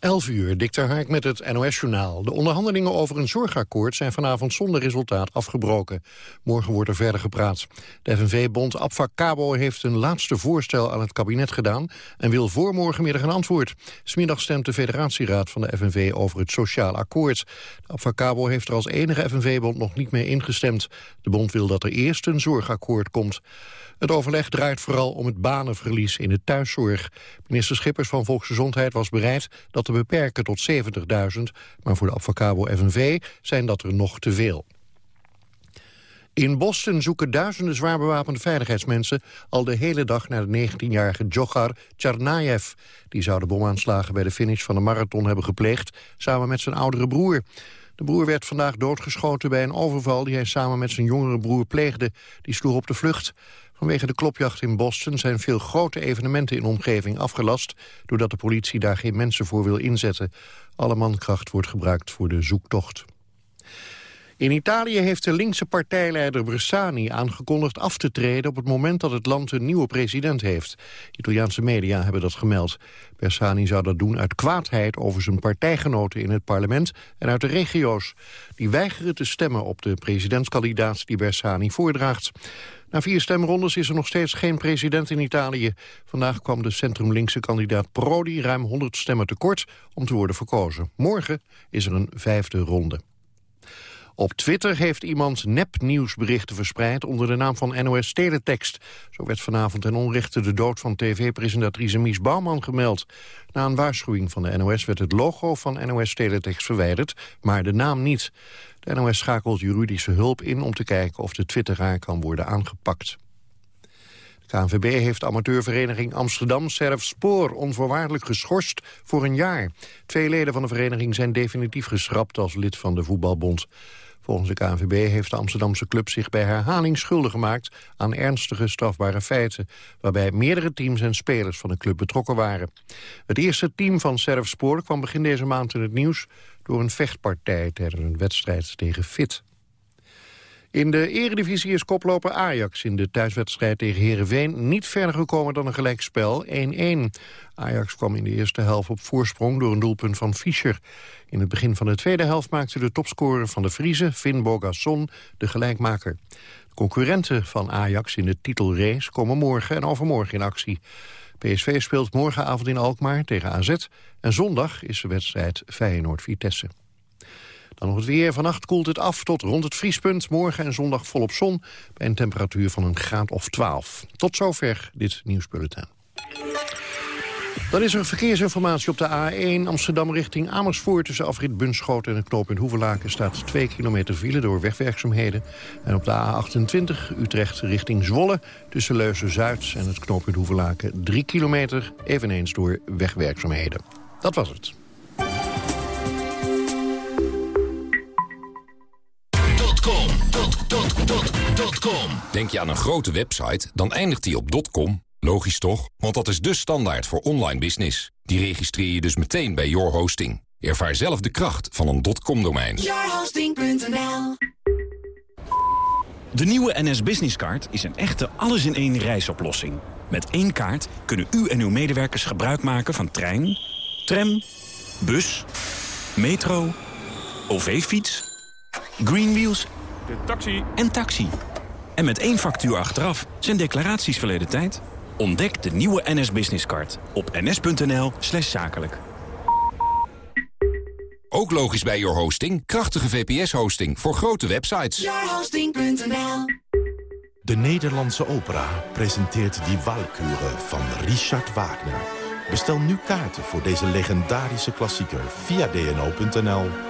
11 uur, Dikter Haak met het NOS-journaal. De onderhandelingen over een zorgakkoord zijn vanavond zonder resultaat afgebroken. Morgen wordt er verder gepraat. De FNV-bond Abfacabo heeft een laatste voorstel aan het kabinet gedaan... en wil voor morgenmiddag een antwoord. Smiddag stemt de federatieraad van de FNV over het sociaal akkoord. De Abfacabo heeft er als enige FNV-bond nog niet mee ingestemd. De bond wil dat er eerst een zorgakkoord komt. Het overleg draait vooral om het banenverlies in de thuiszorg. Minister Schippers van Volksgezondheid was bereid dat beperken tot 70.000... maar voor de Avocabo FNV zijn dat er nog te veel. In Boston zoeken duizenden zwaar bewapende veiligheidsmensen... al de hele dag naar de 19-jarige Djokhar Tsarnaev. Die zou de bomaanslagen bij de finish van de marathon hebben gepleegd... samen met zijn oudere broer. De broer werd vandaag doodgeschoten bij een overval... die hij samen met zijn jongere broer pleegde. Die sloeg op de vlucht. Vanwege de klopjacht in Boston zijn veel grote evenementen in de omgeving afgelast... doordat de politie daar geen mensen voor wil inzetten. Alle mankracht wordt gebruikt voor de zoektocht. In Italië heeft de linkse partijleider Bersani aangekondigd af te treden op het moment dat het land een nieuwe president heeft. Italiaanse media hebben dat gemeld. Bersani zou dat doen uit kwaadheid over zijn partijgenoten in het parlement en uit de regio's. Die weigeren te stemmen op de presidentskandidaat die Bersani voordraagt. Na vier stemrondes is er nog steeds geen president in Italië. Vandaag kwam de centrumlinkse kandidaat Prodi ruim 100 stemmen tekort om te worden verkozen. Morgen is er een vijfde ronde. Op Twitter heeft iemand nepnieuwsberichten verspreid onder de naam van NOS Teletext. Zo werd vanavond ten onrechte de dood van tv-presentatrice Mies Bouwman gemeld. Na een waarschuwing van de NOS werd het logo van NOS Teletext verwijderd, maar de naam niet. De NOS schakelt juridische hulp in om te kijken of de twitteraar kan worden aangepakt. De KNVB heeft amateurvereniging Amsterdam Serf Spoor onvoorwaardelijk geschorst voor een jaar. Twee leden van de vereniging zijn definitief geschrapt als lid van de voetbalbond. Volgens de KNVB heeft de Amsterdamse club zich bij herhaling schuldig gemaakt aan ernstige strafbare feiten, waarbij meerdere teams en spelers van de club betrokken waren. Het eerste team van Spoor kwam begin deze maand in het nieuws door een vechtpartij tijdens een wedstrijd tegen Fit. In de eredivisie is koploper Ajax in de thuiswedstrijd tegen Heerenveen niet verder gekomen dan een gelijkspel 1-1. Ajax kwam in de eerste helft op voorsprong door een doelpunt van Fischer. In het begin van de tweede helft maakte de topscorer van de Friese, Finn Bogasson, de gelijkmaker. De concurrenten van Ajax in de titelrace komen morgen en overmorgen in actie. PSV speelt morgenavond in Alkmaar tegen AZ en zondag is de wedstrijd Feyenoord-Vitesse. Dan nog het weer. Vannacht koelt het af tot rond het vriespunt. Morgen en zondag volop zon bij een temperatuur van een graad of 12. Tot zover dit nieuwsbulletin. Dan is er verkeersinformatie op de A1 Amsterdam richting Amersfoort... tussen afrit Bunschoten en het knooppunt Hoevelaken... staat 2 kilometer file door wegwerkzaamheden. En op de A28 Utrecht richting Zwolle... tussen Leuzen-Zuid en het knooppunt Hoevelaken 3 kilometer... eveneens door wegwerkzaamheden. Dat was het. Denk je aan een grote website, dan eindigt die op .com. Logisch toch? Want dat is de standaard voor online business. Die registreer je dus meteen bij Your Hosting. Ervaar zelf de kracht van een .com-domein. Yourhosting.nl De nieuwe NS Business Card is een echte alles-in-één reisoplossing. Met één kaart kunnen u en uw medewerkers gebruik maken van trein, tram, bus, metro, OV-fiets, Greenwheels taxi. en taxi. En met één factuur achteraf zijn declaraties verleden tijd. Ontdek de nieuwe NS Business Card op ns.nl slash zakelijk. Ook logisch bij Your Hosting. Krachtige VPS-hosting voor grote websites. Yourhosting.nl De Nederlandse opera presenteert Die Walküre van Richard Wagner. Bestel nu kaarten voor deze legendarische klassieker via dno.nl.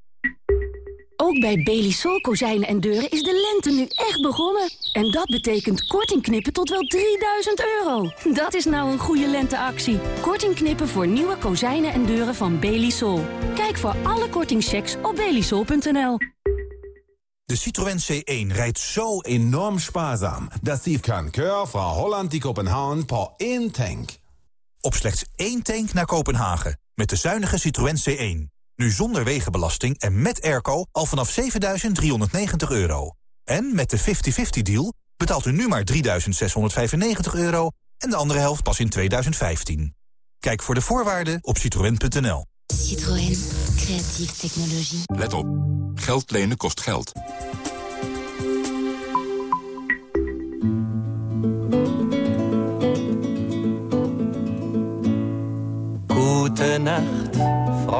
Ook bij Belisol kozijnen en deuren is de lente nu echt begonnen. En dat betekent korting knippen tot wel 3000 euro. Dat is nou een goede lenteactie. Korting knippen voor nieuwe kozijnen en deuren van Belisol. Kijk voor alle kortingchecks op belisol.nl. De Citroën C1 rijdt zo enorm spaarzaam... dat die kan keur van Holland die Kopenhagen per één tank. Op slechts één tank naar Kopenhagen. Met de zuinige Citroën C1. Nu zonder wegenbelasting en met airco al vanaf 7.390 euro. En met de 50-50-deal betaalt u nu maar 3.695 euro... en de andere helft pas in 2015. Kijk voor de voorwaarden op citroën.nl. Citroën. Creatieve technologie. Let op. Geld lenen kost geld. Gute Nacht,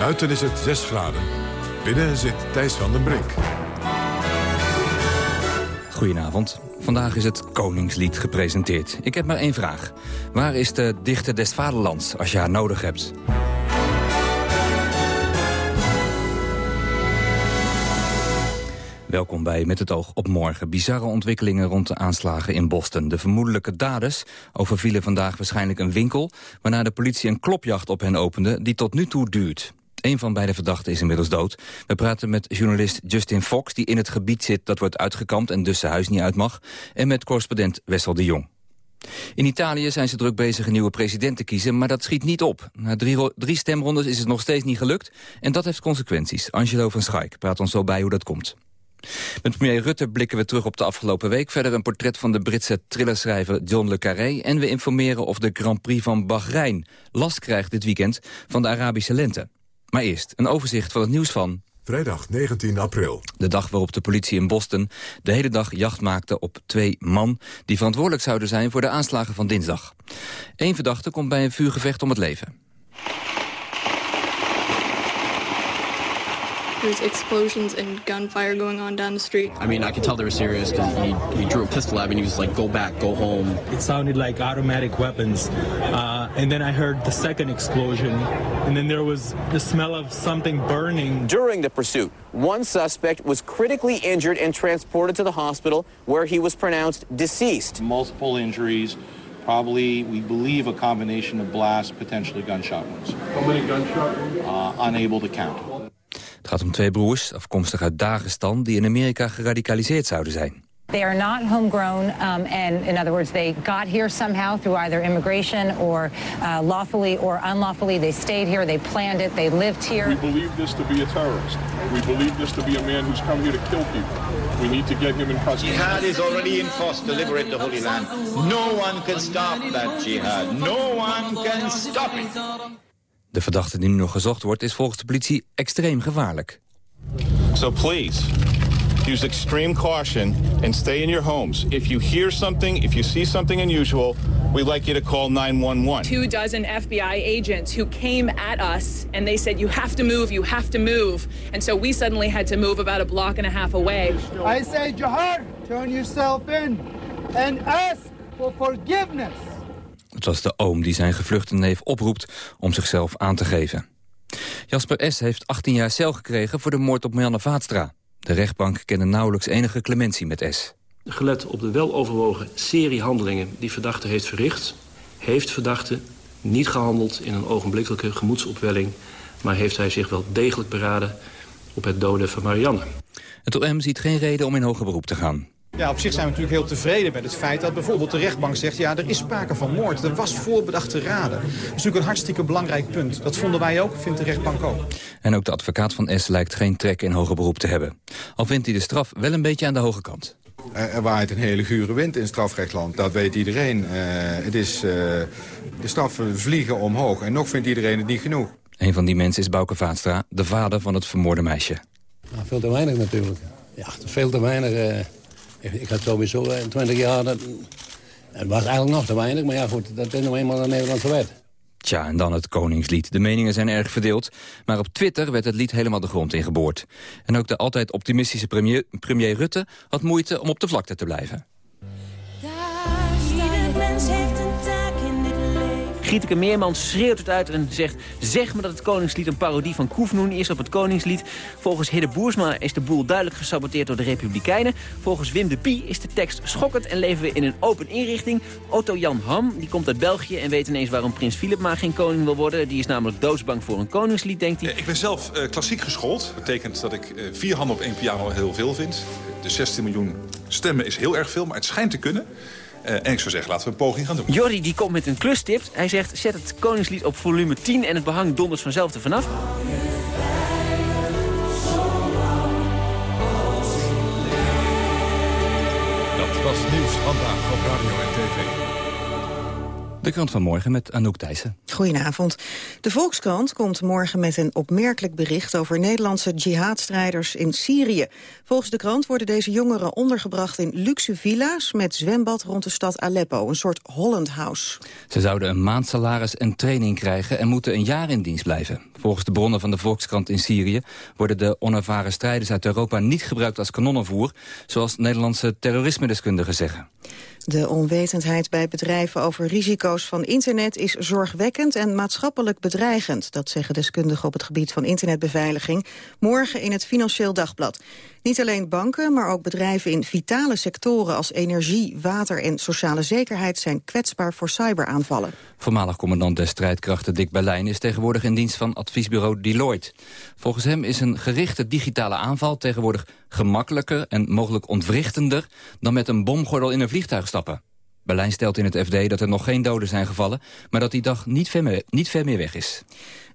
Buiten is het 6 graden. Binnen zit Thijs van den Brink. Goedenavond. Vandaag is het Koningslied gepresenteerd. Ik heb maar één vraag. Waar is de dichter des vaderlands als je haar nodig hebt? Welkom bij Met het oog op morgen. Bizarre ontwikkelingen rond de aanslagen in Boston. De vermoedelijke daders overvielen vandaag waarschijnlijk een winkel... waarna de politie een klopjacht op hen opende die tot nu toe duurt. Een van beide verdachten is inmiddels dood. We praten met journalist Justin Fox, die in het gebied zit dat wordt uitgekampt en dus zijn huis niet uit mag. En met correspondent Wessel de Jong. In Italië zijn ze druk bezig een nieuwe president te kiezen, maar dat schiet niet op. Na drie, drie stemrondes is het nog steeds niet gelukt en dat heeft consequenties. Angelo van Schaik praat ons zo bij hoe dat komt. Met premier Rutte blikken we terug op de afgelopen week. Verder een portret van de Britse thrillerschrijver John le Carré. En we informeren of de Grand Prix van Bahrein last krijgt dit weekend van de Arabische lente. Maar eerst een overzicht van het nieuws van... Vrijdag 19 april. De dag waarop de politie in Boston de hele dag jacht maakte op twee man... die verantwoordelijk zouden zijn voor de aanslagen van dinsdag. Eén verdachte komt bij een vuurgevecht om het leven. There's explosions and gunfire going on down the street. I mean, I could tell they were serious because he, he drew a pistol at me and he was like, go back, go home. It sounded like automatic weapons. Uh, and then I heard the second explosion. And then there was the smell of something burning. During the pursuit, one suspect was critically injured and transported to the hospital where he was pronounced deceased. Multiple injuries. Probably, we believe, a combination of blast, potentially gunshot wounds. How many gunshot wounds? Uh, unable to count. Het gaat om twee broers, afkomstig uit Dagestan... die in Amerika geradicaliseerd zouden zijn. They are not homegrown, um, and in other words, they got here somehow through either immigration or uh, lawfully or unlawfully. They stayed here, they planned it, they lived here. We believe this to be a terrorist. We believe this to be a man who's come here to kill people. We need to get him in custody. Jihad is already in force to liberate the Holy Land. No one can stop that jihad. No one can stop it. De verdachte die nu nog gezocht wordt is volgens de politie extreem gevaarlijk. So please, use extreme caution and stay in your homes. If you hear something, if you see something unusual, we'd like you to call 911. Two dozen FBI agents who came at us and they said, you have to move, you have to move. And so we suddenly had to move about a block and a half away. I say, Jihad, turn yourself in and ask for forgiveness. Het was de oom die zijn gevluchte neef oproept om zichzelf aan te geven. Jasper S. heeft 18 jaar cel gekregen voor de moord op Marianne Vaatstra. De rechtbank kende nauwelijks enige clementie met S. Gelet op de weloverwogen serie handelingen die verdachte heeft verricht... heeft verdachte niet gehandeld in een ogenblikkelijke gemoedsopwelling... maar heeft hij zich wel degelijk beraden op het doden van Marianne. Het OM ziet geen reden om in hoger beroep te gaan. Ja, op zich zijn we natuurlijk heel tevreden met het feit dat bijvoorbeeld de rechtbank zegt... ja, er is sprake van moord, er was voorbedachte raden. Dat is natuurlijk een hartstikke belangrijk punt. Dat vonden wij ook, vindt de rechtbank ook. En ook de advocaat van S lijkt geen trek in hoger beroep te hebben. Al vindt hij de straf wel een beetje aan de hoge kant. Er waait een hele gure wind in strafrechtland, dat weet iedereen. Uh, het is, uh, de straffen vliegen omhoog en nog vindt iedereen het niet genoeg. Een van die mensen is Bouke Vaatstra, de vader van het vermoorde meisje. Nou, veel te weinig natuurlijk. Ja, veel te weinig... Uh... Ik had sowieso 20 jaar... Dat, het was eigenlijk nog te weinig, maar ja dat is nou eenmaal een Nederlandse wet. Tja, en dan het Koningslied. De meningen zijn erg verdeeld, maar op Twitter werd het lied helemaal de grond ingeboord. En ook de altijd optimistische premier, premier Rutte had moeite om op de vlakte te blijven. Gieteke Meermans schreeuwt het uit en zegt... zeg me dat het Koningslied een parodie van Koefnoen is op het Koningslied. Volgens Hidde Boersma is de boel duidelijk gesaboteerd door de Republikeinen. Volgens Wim de Pie is de tekst schokkend en leven we in een open inrichting. Otto Jan Ham, die komt uit België en weet ineens waarom prins Philip maar geen koning wil worden. Die is namelijk doodsbang voor een koningslied, denkt hij. Ik ben zelf uh, klassiek geschoold. Dat betekent dat ik uh, vier handen op één piano heel veel vind. De 16 miljoen stemmen is heel erg veel, maar het schijnt te kunnen. Uh, en ik zou zeggen, laten we een poging gaan doen. Jordi die komt met een klustip. Hij zegt, zet het Koningslied op volume 10 en het behang donders vanzelf er vanaf. Dat was nieuws vandaag op Radio en TV. De krant van morgen met Anouk Thijssen. Goedenavond. De Volkskrant komt morgen met een opmerkelijk bericht... over Nederlandse jihadstrijders in Syrië. Volgens de krant worden deze jongeren ondergebracht in luxe villa's... met zwembad rond de stad Aleppo, een soort Holland House. Ze zouden een maandsalaris en training krijgen... en moeten een jaar in dienst blijven. Volgens de bronnen van de Volkskrant in Syrië... worden de onervaren strijders uit Europa niet gebruikt als kanonnenvoer... zoals Nederlandse terrorisme-deskundigen zeggen. De onwetendheid bij bedrijven over risico's van internet is zorgwekkend en maatschappelijk bedreigend. Dat zeggen deskundigen op het gebied van internetbeveiliging morgen in het Financieel Dagblad. Niet alleen banken, maar ook bedrijven in vitale sectoren als energie, water en sociale zekerheid zijn kwetsbaar voor cyberaanvallen. Voormalig commandant des strijdkrachten Dick Berlijn is tegenwoordig in dienst van adviesbureau Deloitte. Volgens hem is een gerichte digitale aanval tegenwoordig gemakkelijker en mogelijk ontwrichtender dan met een bomgordel in een vliegtuig stappen. Berlijn stelt in het FD dat er nog geen doden zijn gevallen... maar dat die dag niet ver niet ver meer weg is.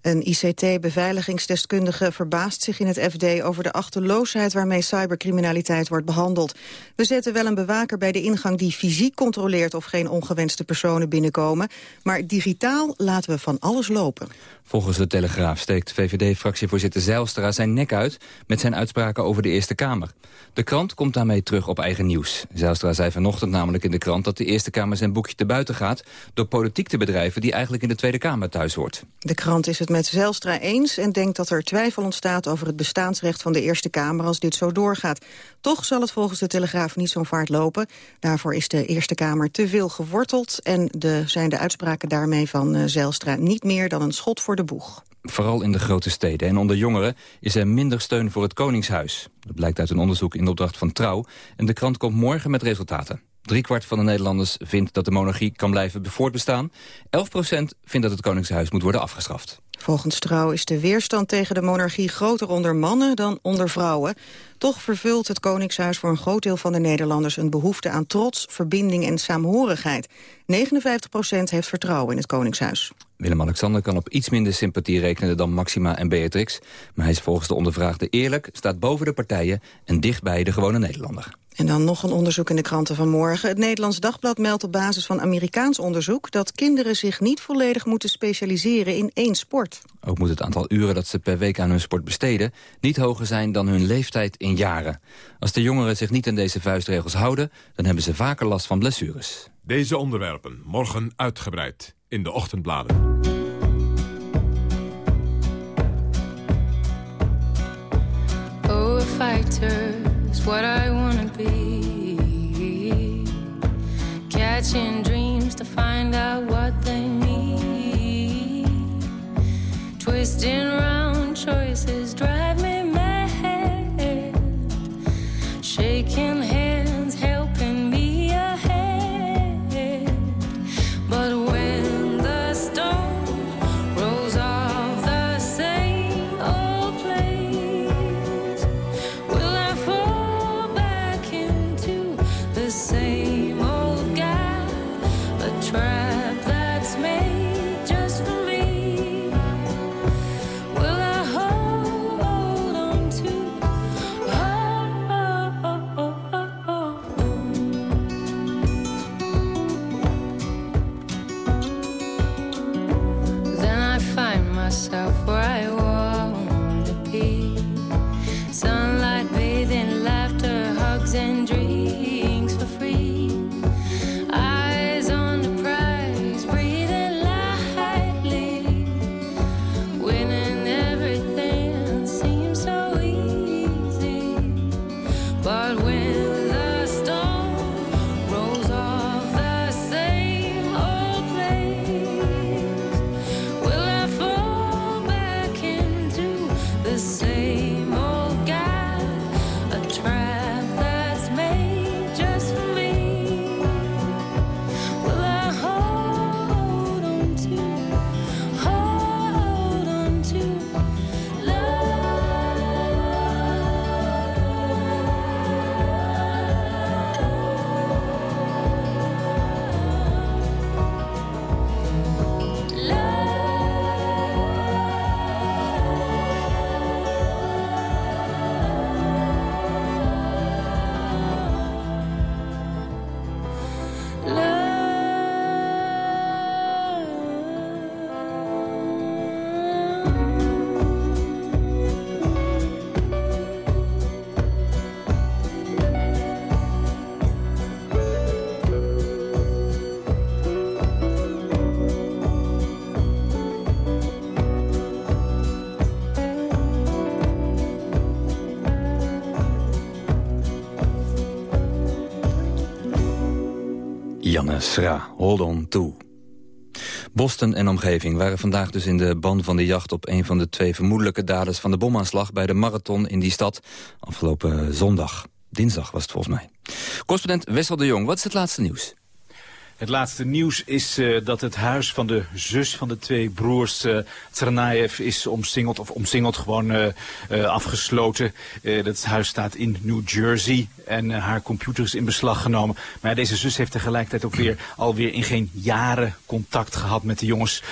Een ICT-beveiligingsdeskundige verbaast zich in het FD over de achterloosheid waarmee cybercriminaliteit wordt behandeld. We zetten wel een bewaker bij de ingang die fysiek controleert of geen ongewenste personen binnenkomen, maar digitaal laten we van alles lopen. Volgens de Telegraaf steekt VVD-fractievoorzitter Zijlstra zijn nek uit met zijn uitspraken over de Eerste Kamer. De krant komt daarmee terug op eigen nieuws. Zijlstra zei vanochtend namelijk in de krant dat de Eerste Kamer zijn boekje te buiten gaat door politiek te bedrijven die eigenlijk in de Tweede Kamer thuis hoort. De krant is het met Zijlstra eens en denkt dat er twijfel ontstaat over het bestaansrecht van de Eerste Kamer als dit zo doorgaat. Toch zal het volgens de Telegraaf niet zo'n vaart lopen. Daarvoor is de Eerste Kamer te veel geworteld en de, zijn de uitspraken daarmee van uh, Zijlstra niet meer dan een schot voor de boeg. Vooral in de grote steden en onder jongeren is er minder steun voor het Koningshuis. Dat blijkt uit een onderzoek in opdracht van Trouw en de krant komt morgen met resultaten. Driekwart van de Nederlanders vindt dat de monarchie kan blijven voortbestaan. 11 procent vindt dat het Koningshuis moet worden afgeschaft. Volgens Trouw is de weerstand tegen de monarchie groter onder mannen dan onder vrouwen. Toch vervult het Koningshuis voor een groot deel van de Nederlanders een behoefte aan trots, verbinding en saamhorigheid. 59 procent heeft vertrouwen in het Koningshuis. Willem-Alexander kan op iets minder sympathie rekenen dan Maxima en Beatrix. Maar hij is volgens de ondervraagde eerlijk, staat boven de partijen en dicht bij de gewone Nederlander. En dan nog een onderzoek in de kranten van morgen. Het Nederlands Dagblad meldt op basis van Amerikaans onderzoek... dat kinderen zich niet volledig moeten specialiseren in één sport. Ook moet het aantal uren dat ze per week aan hun sport besteden... niet hoger zijn dan hun leeftijd in jaren. Als de jongeren zich niet aan deze vuistregels houden... dan hebben ze vaker last van blessures. Deze onderwerpen morgen uitgebreid in de ochtendbladen. Oh, a fighter is what I wanna be. Catching dreams to find out what Round choices drive me But when Sra, hold on to. Boston en omgeving waren vandaag dus in de ban van de jacht... op een van de twee vermoedelijke daders van de bomaanslag... bij de marathon in die stad afgelopen zondag. Dinsdag was het volgens mij. Correspondent Wessel de Jong, wat is het laatste nieuws? Het laatste nieuws is uh, dat het huis van de zus van de twee broers uh, Tsarnaev is omsingeld, of omsingeld gewoon uh, afgesloten. dat huis staat in New Jersey en haar computer is in beslag genomen. Maar deze zus heeft tegelijkertijd ook weer alweer in geen jaren contact gehad met de jongens.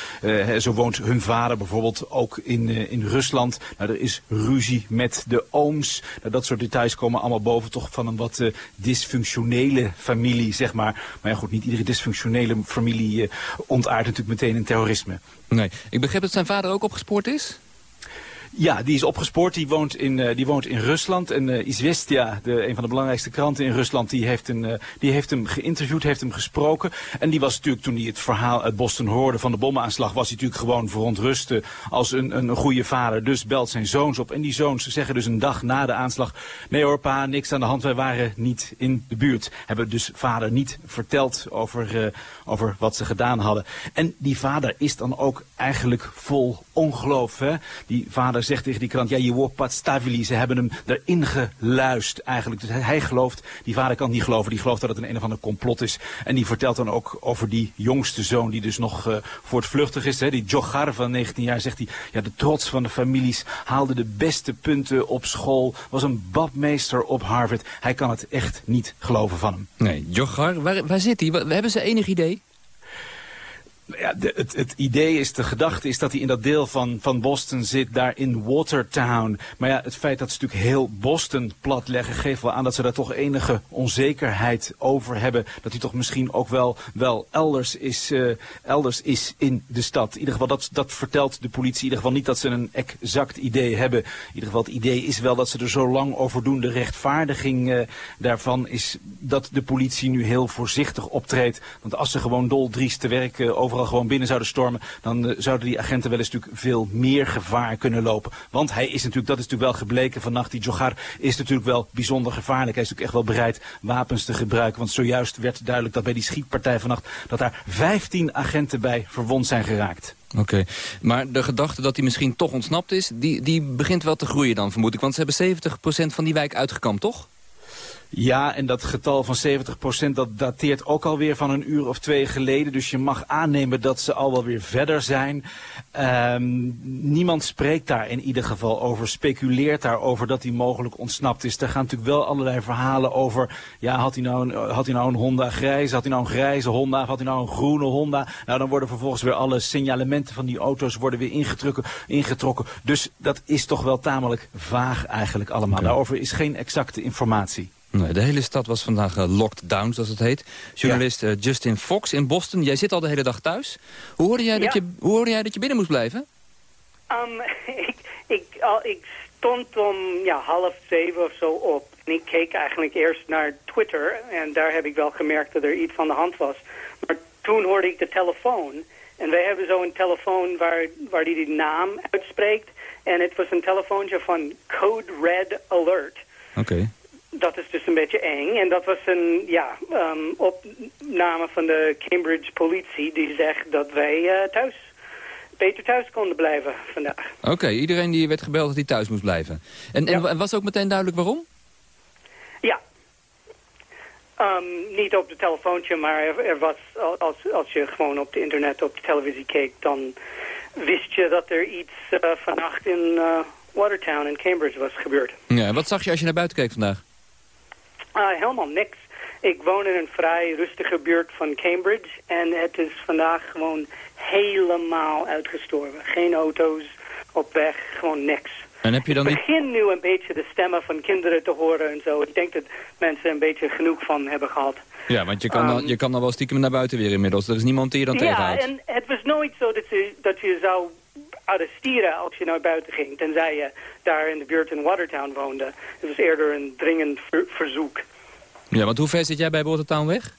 zo woont hun vader bijvoorbeeld ook in, in Rusland. Nou, er is ruzie met de ooms. Nou, dat soort details komen allemaal boven toch van een wat dysfunctionele familie, zeg maar. Maar ja goed, niet iedere dysfunctionele familie uh, ontaart natuurlijk meteen in terrorisme. Nee, ik begrijp dat zijn vader ook opgespoord is? Ja, die is opgespoord. Die woont in, uh, die woont in Rusland. En uh, Izvestia, de, een van de belangrijkste kranten in Rusland, die heeft, een, uh, die heeft hem geïnterviewd, heeft hem gesproken. En die was natuurlijk, toen hij het verhaal uit Boston hoorde van de bomaanslag, was hij natuurlijk gewoon verontrust als een, een goede vader. Dus belt zijn zoons op. En die zoons zeggen dus een dag na de aanslag, nee hoor pa, niks aan de hand, wij waren niet in de buurt. Hebben dus vader niet verteld over, over wat ze gedaan hadden. En die vader is dan ook eigenlijk vol ongeloof. Hè? Die vader zegt tegen die krant, ja, je wordt padstavili. Ze hebben hem erin geluist eigenlijk. Dus hij gelooft, die vader kan niet geloven, die gelooft dat het een een of ander complot is. En die vertelt dan ook over die jongste zoon die dus nog uh, voortvluchtig is. Hè? Die Jogar van 19 jaar zegt hij, ja, de trots van de families, haalde de beste punten op school, was een badmeester op Harvard. Hij kan het echt niet geloven van hem. Nee, Jogar, waar, waar zit hij? Hebben ze enig idee? Ja, het, het, idee is, de gedachte is dat hij in dat deel van, van Boston zit, daar in Watertown. Maar ja, het feit dat ze natuurlijk heel Boston platleggen, geeft wel aan dat ze daar toch enige onzekerheid over hebben. Dat hij toch misschien ook wel, wel elders, is, uh, elders is in de stad. In ieder geval, dat, dat vertelt de politie. In ieder geval niet dat ze een exact idee hebben. In ieder geval, het idee is wel dat ze er zo lang over doen. De rechtvaardiging uh, daarvan is dat de politie nu heel voorzichtig optreedt. Want als ze gewoon doldriest te werk uh, overal gewoon binnen zouden stormen, dan uh, zouden die agenten wel eens natuurlijk veel meer gevaar kunnen lopen. Want hij is natuurlijk, dat is natuurlijk wel gebleken vannacht, die Jogar is natuurlijk wel bijzonder gevaarlijk. Hij is natuurlijk echt wel bereid wapens te gebruiken. Want zojuist werd duidelijk dat bij die schietpartij vannacht, dat daar 15 agenten bij verwond zijn geraakt. Oké, maar de gedachte dat hij misschien toch ontsnapt is, die, die begint wel te groeien dan vermoed ik. Want ze hebben 70% van die wijk uitgekampt, toch? Ja, en dat getal van 70% dat dateert ook alweer van een uur of twee geleden. Dus je mag aannemen dat ze al wel weer verder zijn. Um, niemand spreekt daar in ieder geval over, speculeert daarover dat hij mogelijk ontsnapt is. Er gaan natuurlijk wel allerlei verhalen over. Ja, had hij nou een, had hij nou een Honda grijze, had hij nou een grijze Honda, of had hij nou een groene Honda? Nou, dan worden vervolgens weer alle signalementen van die auto's worden weer ingetrokken. ingetrokken. Dus dat is toch wel tamelijk vaag eigenlijk allemaal. Okay. Daarover is geen exacte informatie. Nee, de hele stad was vandaag uh, locked down, zoals het heet. Journalist ja. uh, Justin Fox in Boston. Jij zit al de hele dag thuis. Hoe hoorde jij, ja. dat, je, hoe hoorde jij dat je binnen moest blijven? Um, ik, ik, al, ik stond om ja, half zeven of zo op. En ik keek eigenlijk eerst naar Twitter. En daar heb ik wel gemerkt dat er iets aan de hand was. Maar toen hoorde ik de telefoon. En wij hebben zo'n telefoon waar, waar die, die naam uitspreekt. En het was een telefoontje van Code Red Alert. Oké. Okay. Dat is dus een beetje eng. En dat was een ja, ehm, opname van de Cambridge politie die zegt dat wij eh, thuis, beter thuis konden blijven vandaag. Oké, iedereen die werd gebeld dat hij thuis moest blijven. En, en, was ook meteen duidelijk waarom? Ja. Ehm, niet op de telefoontje, maar er, er was, als, als je gewoon op het internet, op de televisie keek, dan wist je dat er iets eh, vannacht in eh, Watertown in Cambridge was gebeurd. Ja, en wat zag je als je naar buiten keek vandaag? Ah, helemaal niks. Ik woon in een vrij rustige buurt van Cambridge en het is vandaag gewoon helemaal uitgestorven. Geen auto's op weg, gewoon niks. En heb je dan Ik begin nu een beetje de stemmen van kinderen te horen en zo. Ik denk dat mensen een beetje genoeg van hebben gehad. Ja, want je kan, dan, Ehm, je kan dan wel stiekem naar buiten weer inmiddels. Er is niemand die je dan ja, tegenhoudt. en het was nooit zo dat je, dat je zou arresteren als je naar buiten ging. Tenzij je daar in de buurt in Watertown woonde. Het was eerder een dringend ver- verzoek. Ja, want hoe ver zit jij bij Watertown weg?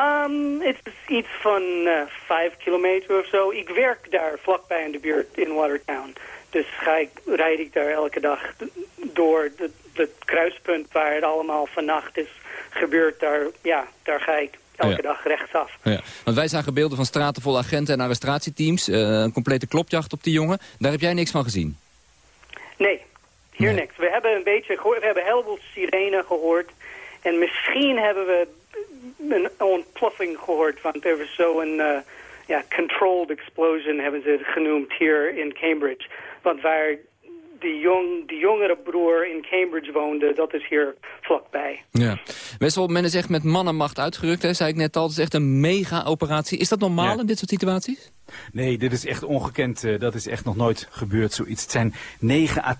Um, het is iets van eh, vijf kilometer of zo. Ik werk daar vlakbij in de buurt in Watertown. Dus ga ik, rijd ik daar elke dag door het het kruispunt waar het allemaal vannacht is gebeurd. Daar, ja, daar ga ik elke dag rechtsaf. Ja. Want wij zagen beelden van straten vol agenten en arrestatieteams. eh, een complete klopjacht op die jongen. Daar heb jij niks van gezien? Nee, hier niks. We hebben een beetje gehoord, we hebben een heleboel sirenen gehoord. En misschien hebben we een ontploffing gehoord, want er was zo'n eh, ja, controlled explosion, hebben ze het genoemd hier in Cambridge. Want waar die, jong, die jongere broer in Cambridge woonde, dat is hier vlakbij. Ja. Wessel, men is echt met mannenmacht uitgerukt, hè, zei ik net al. Het is echt een mega-operatie. Is dat normaal in dit soort situaties? Nee, dit is echt ongekend. eh, dat is echt nog nooit gebeurd, zoiets. Het zijn 9 à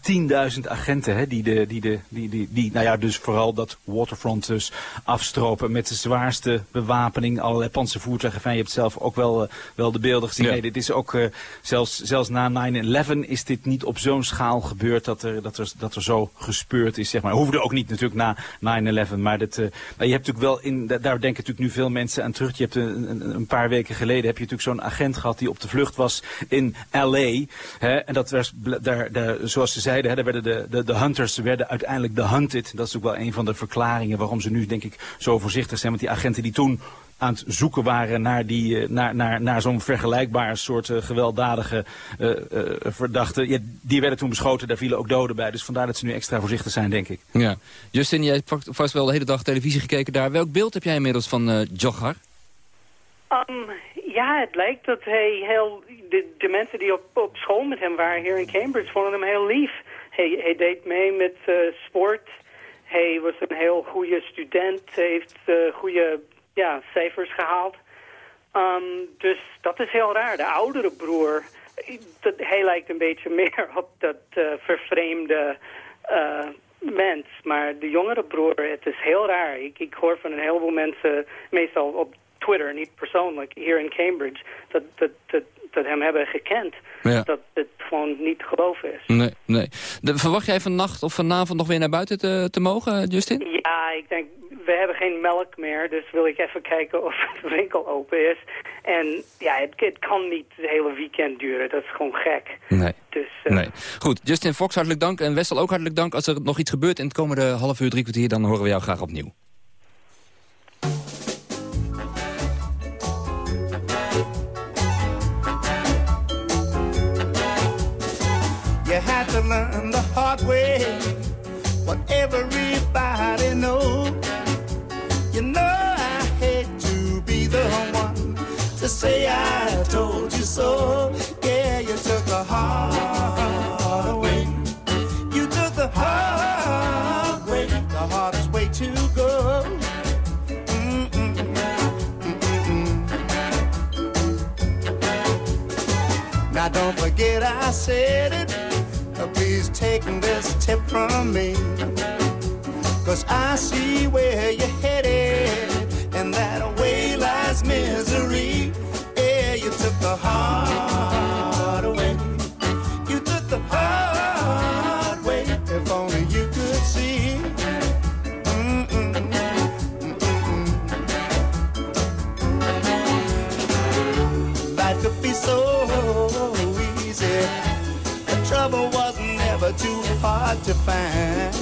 10.000 agenten hè, die, de, die, de, die, die, die, nou ja, dus vooral dat waterfront dus afstropen met de zwaarste bewapening, allerlei panzervoertuigen. Enfin, je hebt zelf ook wel, eh, wel de beelden gezien. Ja. Nee, dit is ook, eh, zelfs, zelfs na 9-11 is dit niet op zo'n schaal gebeurd dat er, dat, er, dat er zo gespeurd is, zeg maar. Hoefde ook niet natuurlijk na 9-11, maar dat, maar je hebt natuurlijk wel, in, da- daar denken natuurlijk nu veel mensen aan terug. Je hebt een, een paar weken geleden heb je natuurlijk zo'n agent gehad die op de vlucht was in L.A. Hè, en dat was, daar, daar, zoals ze zeiden, hè, daar werden de, de, de hunters werden uiteindelijk de hunted. Dat is ook wel een van de verklaringen waarom ze nu denk ik zo voorzichtig zijn. Want die agenten die toen aan het zoeken waren naar, die, eh, naar, naar, naar zo'n vergelijkbaar soort eh, gewelddadige eh, eh, verdachte. Ja, die werden toen beschoten, daar vielen ook doden bij. Dus vandaar dat ze nu extra voorzichtig zijn, denk ik. Ja. Justin, jij hebt vast- wel de hele dag televisie gekeken daar. Welk beeld heb jij inmiddels van eh Djokhar? Um, ja, het lijkt dat hij heel... De, mensen die op, op school met hem waren hier in Cambridge vonden hem heel lief. Hij, hij deed mee met eh, sport. Hij was een heel goede student. Hij heeft eh, goede ja, cijfers gehaald. Um, dus dat is heel raar. De oudere broer, hij lijkt een beetje meer op dat eh, vervreemde mens. Maar de jongere broer, het is heel raar. Ik, ik hoor van een heleboel mensen, meestal op Twitter, niet persoonlijk, hier in Cambridge, dat, dat, dat, dat hem hebben gekend. Ja. Dat het gewoon niet te geloven is. Nee, nee. De, verwacht jij vannacht of vanavond nog weer naar buiten te, te mogen, Justin? Ja, ik denk, we hebben geen melk meer, dus wil ik even kijken of de winkel open is. En ja, het, het kan niet het hele weekend duren, dat is gewoon gek. Nee. Dus, eh, Nee. Goed, Justin Fox, hartelijk dank. En Wessel ook hartelijk dank. Als er nog iets gebeurt in het komende half uur, drie kwartier... dan horen we jou graag opnieuw. Had to learn the hard way what everybody knows. You know I hate to be the one to say I told you so. Yeah, you took the hard way. You took the hard way, the hardest way to go. Now don't forget I said it. Please take this tip from me. Cause I see where you're headed. And that way lies misery. Yeah, you took the hard hard to find.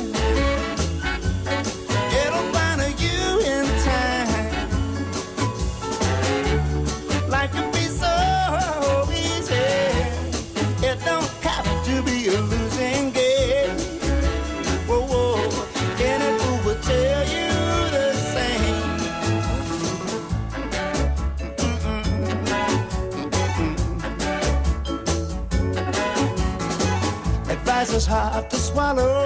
Swallow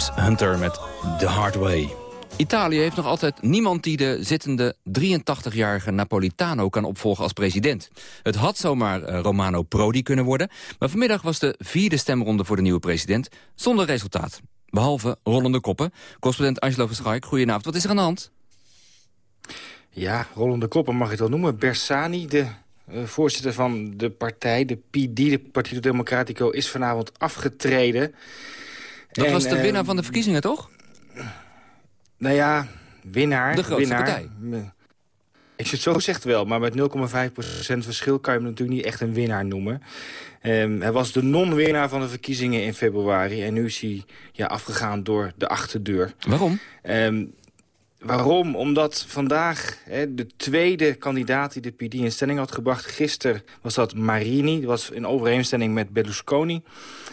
James Hunter met The Hard Way. Italië heeft nog altijd niemand die de zittende 83-jarige Napolitano kan opvolgen als president. Het had zomaar eh, Romano Prodi kunnen worden, maar vanmiddag was de vierde stemronde voor de nieuwe president zonder resultaat. Behalve rollende koppen. Correspondent Angelo Verschaik, goedenavond. Wat is er aan de hand? Ja, rollende koppen mag ik het wel noemen. Bersani, de eh, voorzitter van de partij, de PD, de Partito Democratico, is vanavond afgetreden. Dat En, was de winnaar van de verkiezingen, toch? Nou ja, winnaar. De grootste winnaar. partij. Je het zo zegt wel, maar met 0,5% verschil kan je hem natuurlijk niet echt een winnaar noemen. Ehm, hij was de non-winnaar van de verkiezingen in februari. En nu is hij ja, afgegaan door de achterdeur. Waarom? Ehm, waarom? Omdat vandaag hè, de tweede kandidaat die de PD in stelling had gebracht... gisteren was dat Marini, dat was in overeenstemming met Berlusconi.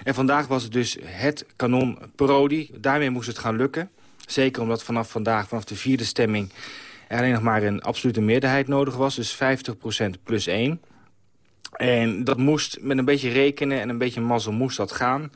En vandaag was het dus het kanon Prodi. Daarmee moest het gaan lukken. Zeker omdat vanaf vandaag, vanaf de vierde stemming... er alleen nog maar een absolute meerderheid nodig was. Dus 50% plus 1. En dat moest met een beetje rekenen en een beetje mazzel moest dat gaan.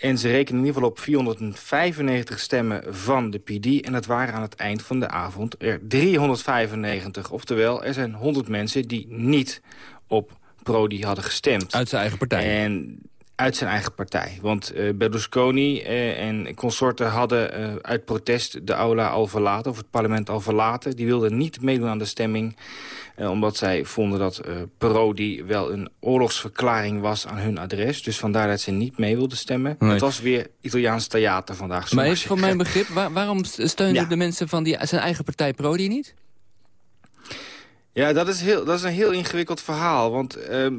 En ze rekenen in ieder geval op 495 stemmen van de PD. En dat waren aan het eind van de avond er 395. Oftewel, er zijn 100 mensen die niet op Prodi hadden gestemd. Uit zijn eigen partij. En uit zijn eigen partij. Want eh, Berlusconi eh, en consorten hadden eh, uit protest de aula al verlaten, of het parlement al verlaten. Die wilden niet meedoen aan de stemming, omdat zij vonden dat Prodi wel een oorlogsverklaring was aan hun adres. Dus vandaar dat ze niet mee wilden stemmen. Nee. Het was weer Italiaans theater vandaag. Maar even voor mijn begrip, waar- waarom steunen de mensen van die, zijn eigen partij Prodi niet? Ja, dat is, heel, dat is een heel ingewikkeld verhaal. Want ehm,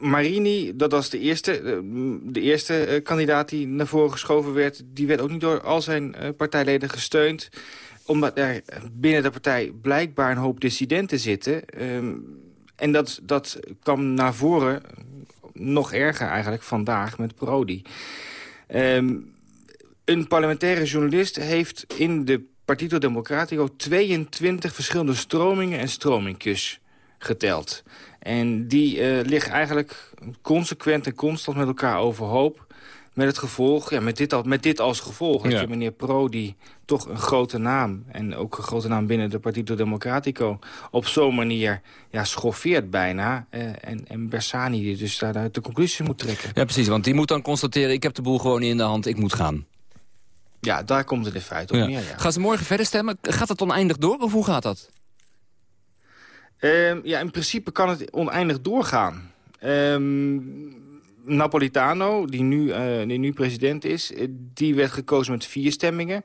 Marini, dat was de eerste, eh, de eerste eh, kandidaat die naar voren geschoven werd. Die werd ook niet door al zijn eh, partijleden gesteund. Omdat er binnen de partij blijkbaar een hoop dissidenten zitten. Ehm, en dat, dat kwam naar voren, nog erger eigenlijk, vandaag met Prodi. Ehm, een parlementaire journalist heeft in de Partito Democratico 22 verschillende stromingen en stromingjes geteld. En die eh, liggen eigenlijk consequent en constant met elkaar overhoop. Met het gevolg, ja, met dit, al, met dit als gevolg, dat Ja. je meneer Prodi toch een grote naam... en ook een grote naam binnen de Partito Democratico... op zo'n manier ja, schoffeert bijna. eh, en, en Bersani die dus daaruit de conclusie moet trekken. Ja, precies, want die moet dan constateren... ik heb de boel gewoon in de hand, ik moet gaan. Ja, daar komt het in feite op Ja. neer, ja. Gaan ze morgen verder stemmen? Gaat het oneindig door of hoe gaat dat? Ehm, ja, in principe kan het oneindig doorgaan. Ehm, Napolitano, die nu, eh, die nu president is, eh, die werd gekozen met vier stemmingen.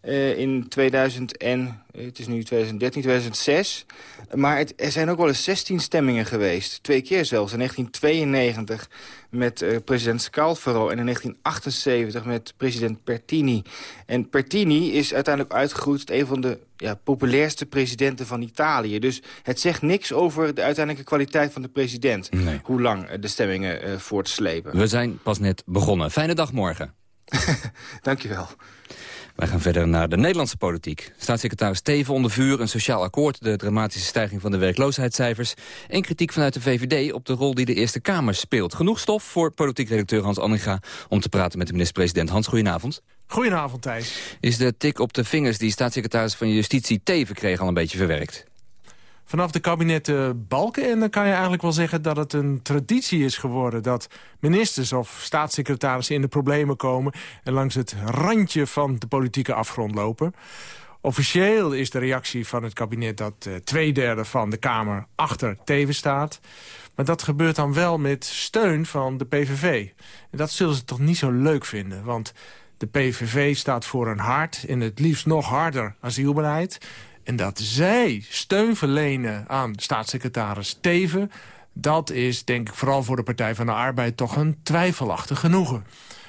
eh, in 2000 en, het is nu 2013, 2006. Maar er zijn ook wel eens 16 stemmingen geweest. Twee keer zelfs. In 1992 met eh, president Scalfaro en in 1978 met president Pertini. En Pertini is uiteindelijk uitgegroeid tot een van de ja, populairste presidenten van Italië. Dus het zegt niks over de uiteindelijke kwaliteit van de president. Nee. Hoe lang eh, de stemmingen eh voortslepen. We zijn pas net begonnen. Fijne dag morgen. Dankjewel. Wij gaan verder naar de Nederlandse politiek. Staatssecretaris Teven onder vuur, een sociaal akkoord... de dramatische stijging van de werkloosheidscijfers... en kritiek vanuit de VVD op de rol die de Eerste Kamer speelt. Genoeg stof voor politiek redacteur Hans Anninga... om te praten met de minister-president. Hans, goedenavond. Goedenavond, Thijs. Is de tik op de vingers die staatssecretaris van Justitie Teven kreeg... al een beetje verwerkt? Vanaf de kabinetten Balken en dan kan je eigenlijk wel zeggen dat het een traditie is geworden... dat ministers of staatssecretarissen in de problemen komen... en langs het randje van de politieke afgrond lopen. Officieel is de reactie van het kabinet dat eh, twee derde van de Kamer achter Teven staat. Maar dat gebeurt dan wel met steun van de PVV. En dat zullen ze toch niet zo leuk vinden, want... De PVV staat voor een hard en het liefst nog harder asielbeleid. En dat zij steun verlenen aan staatssecretaris Teven... Dat is, denk ik, vooral voor de Partij van de Arbeid... toch een twijfelachtig genoegen.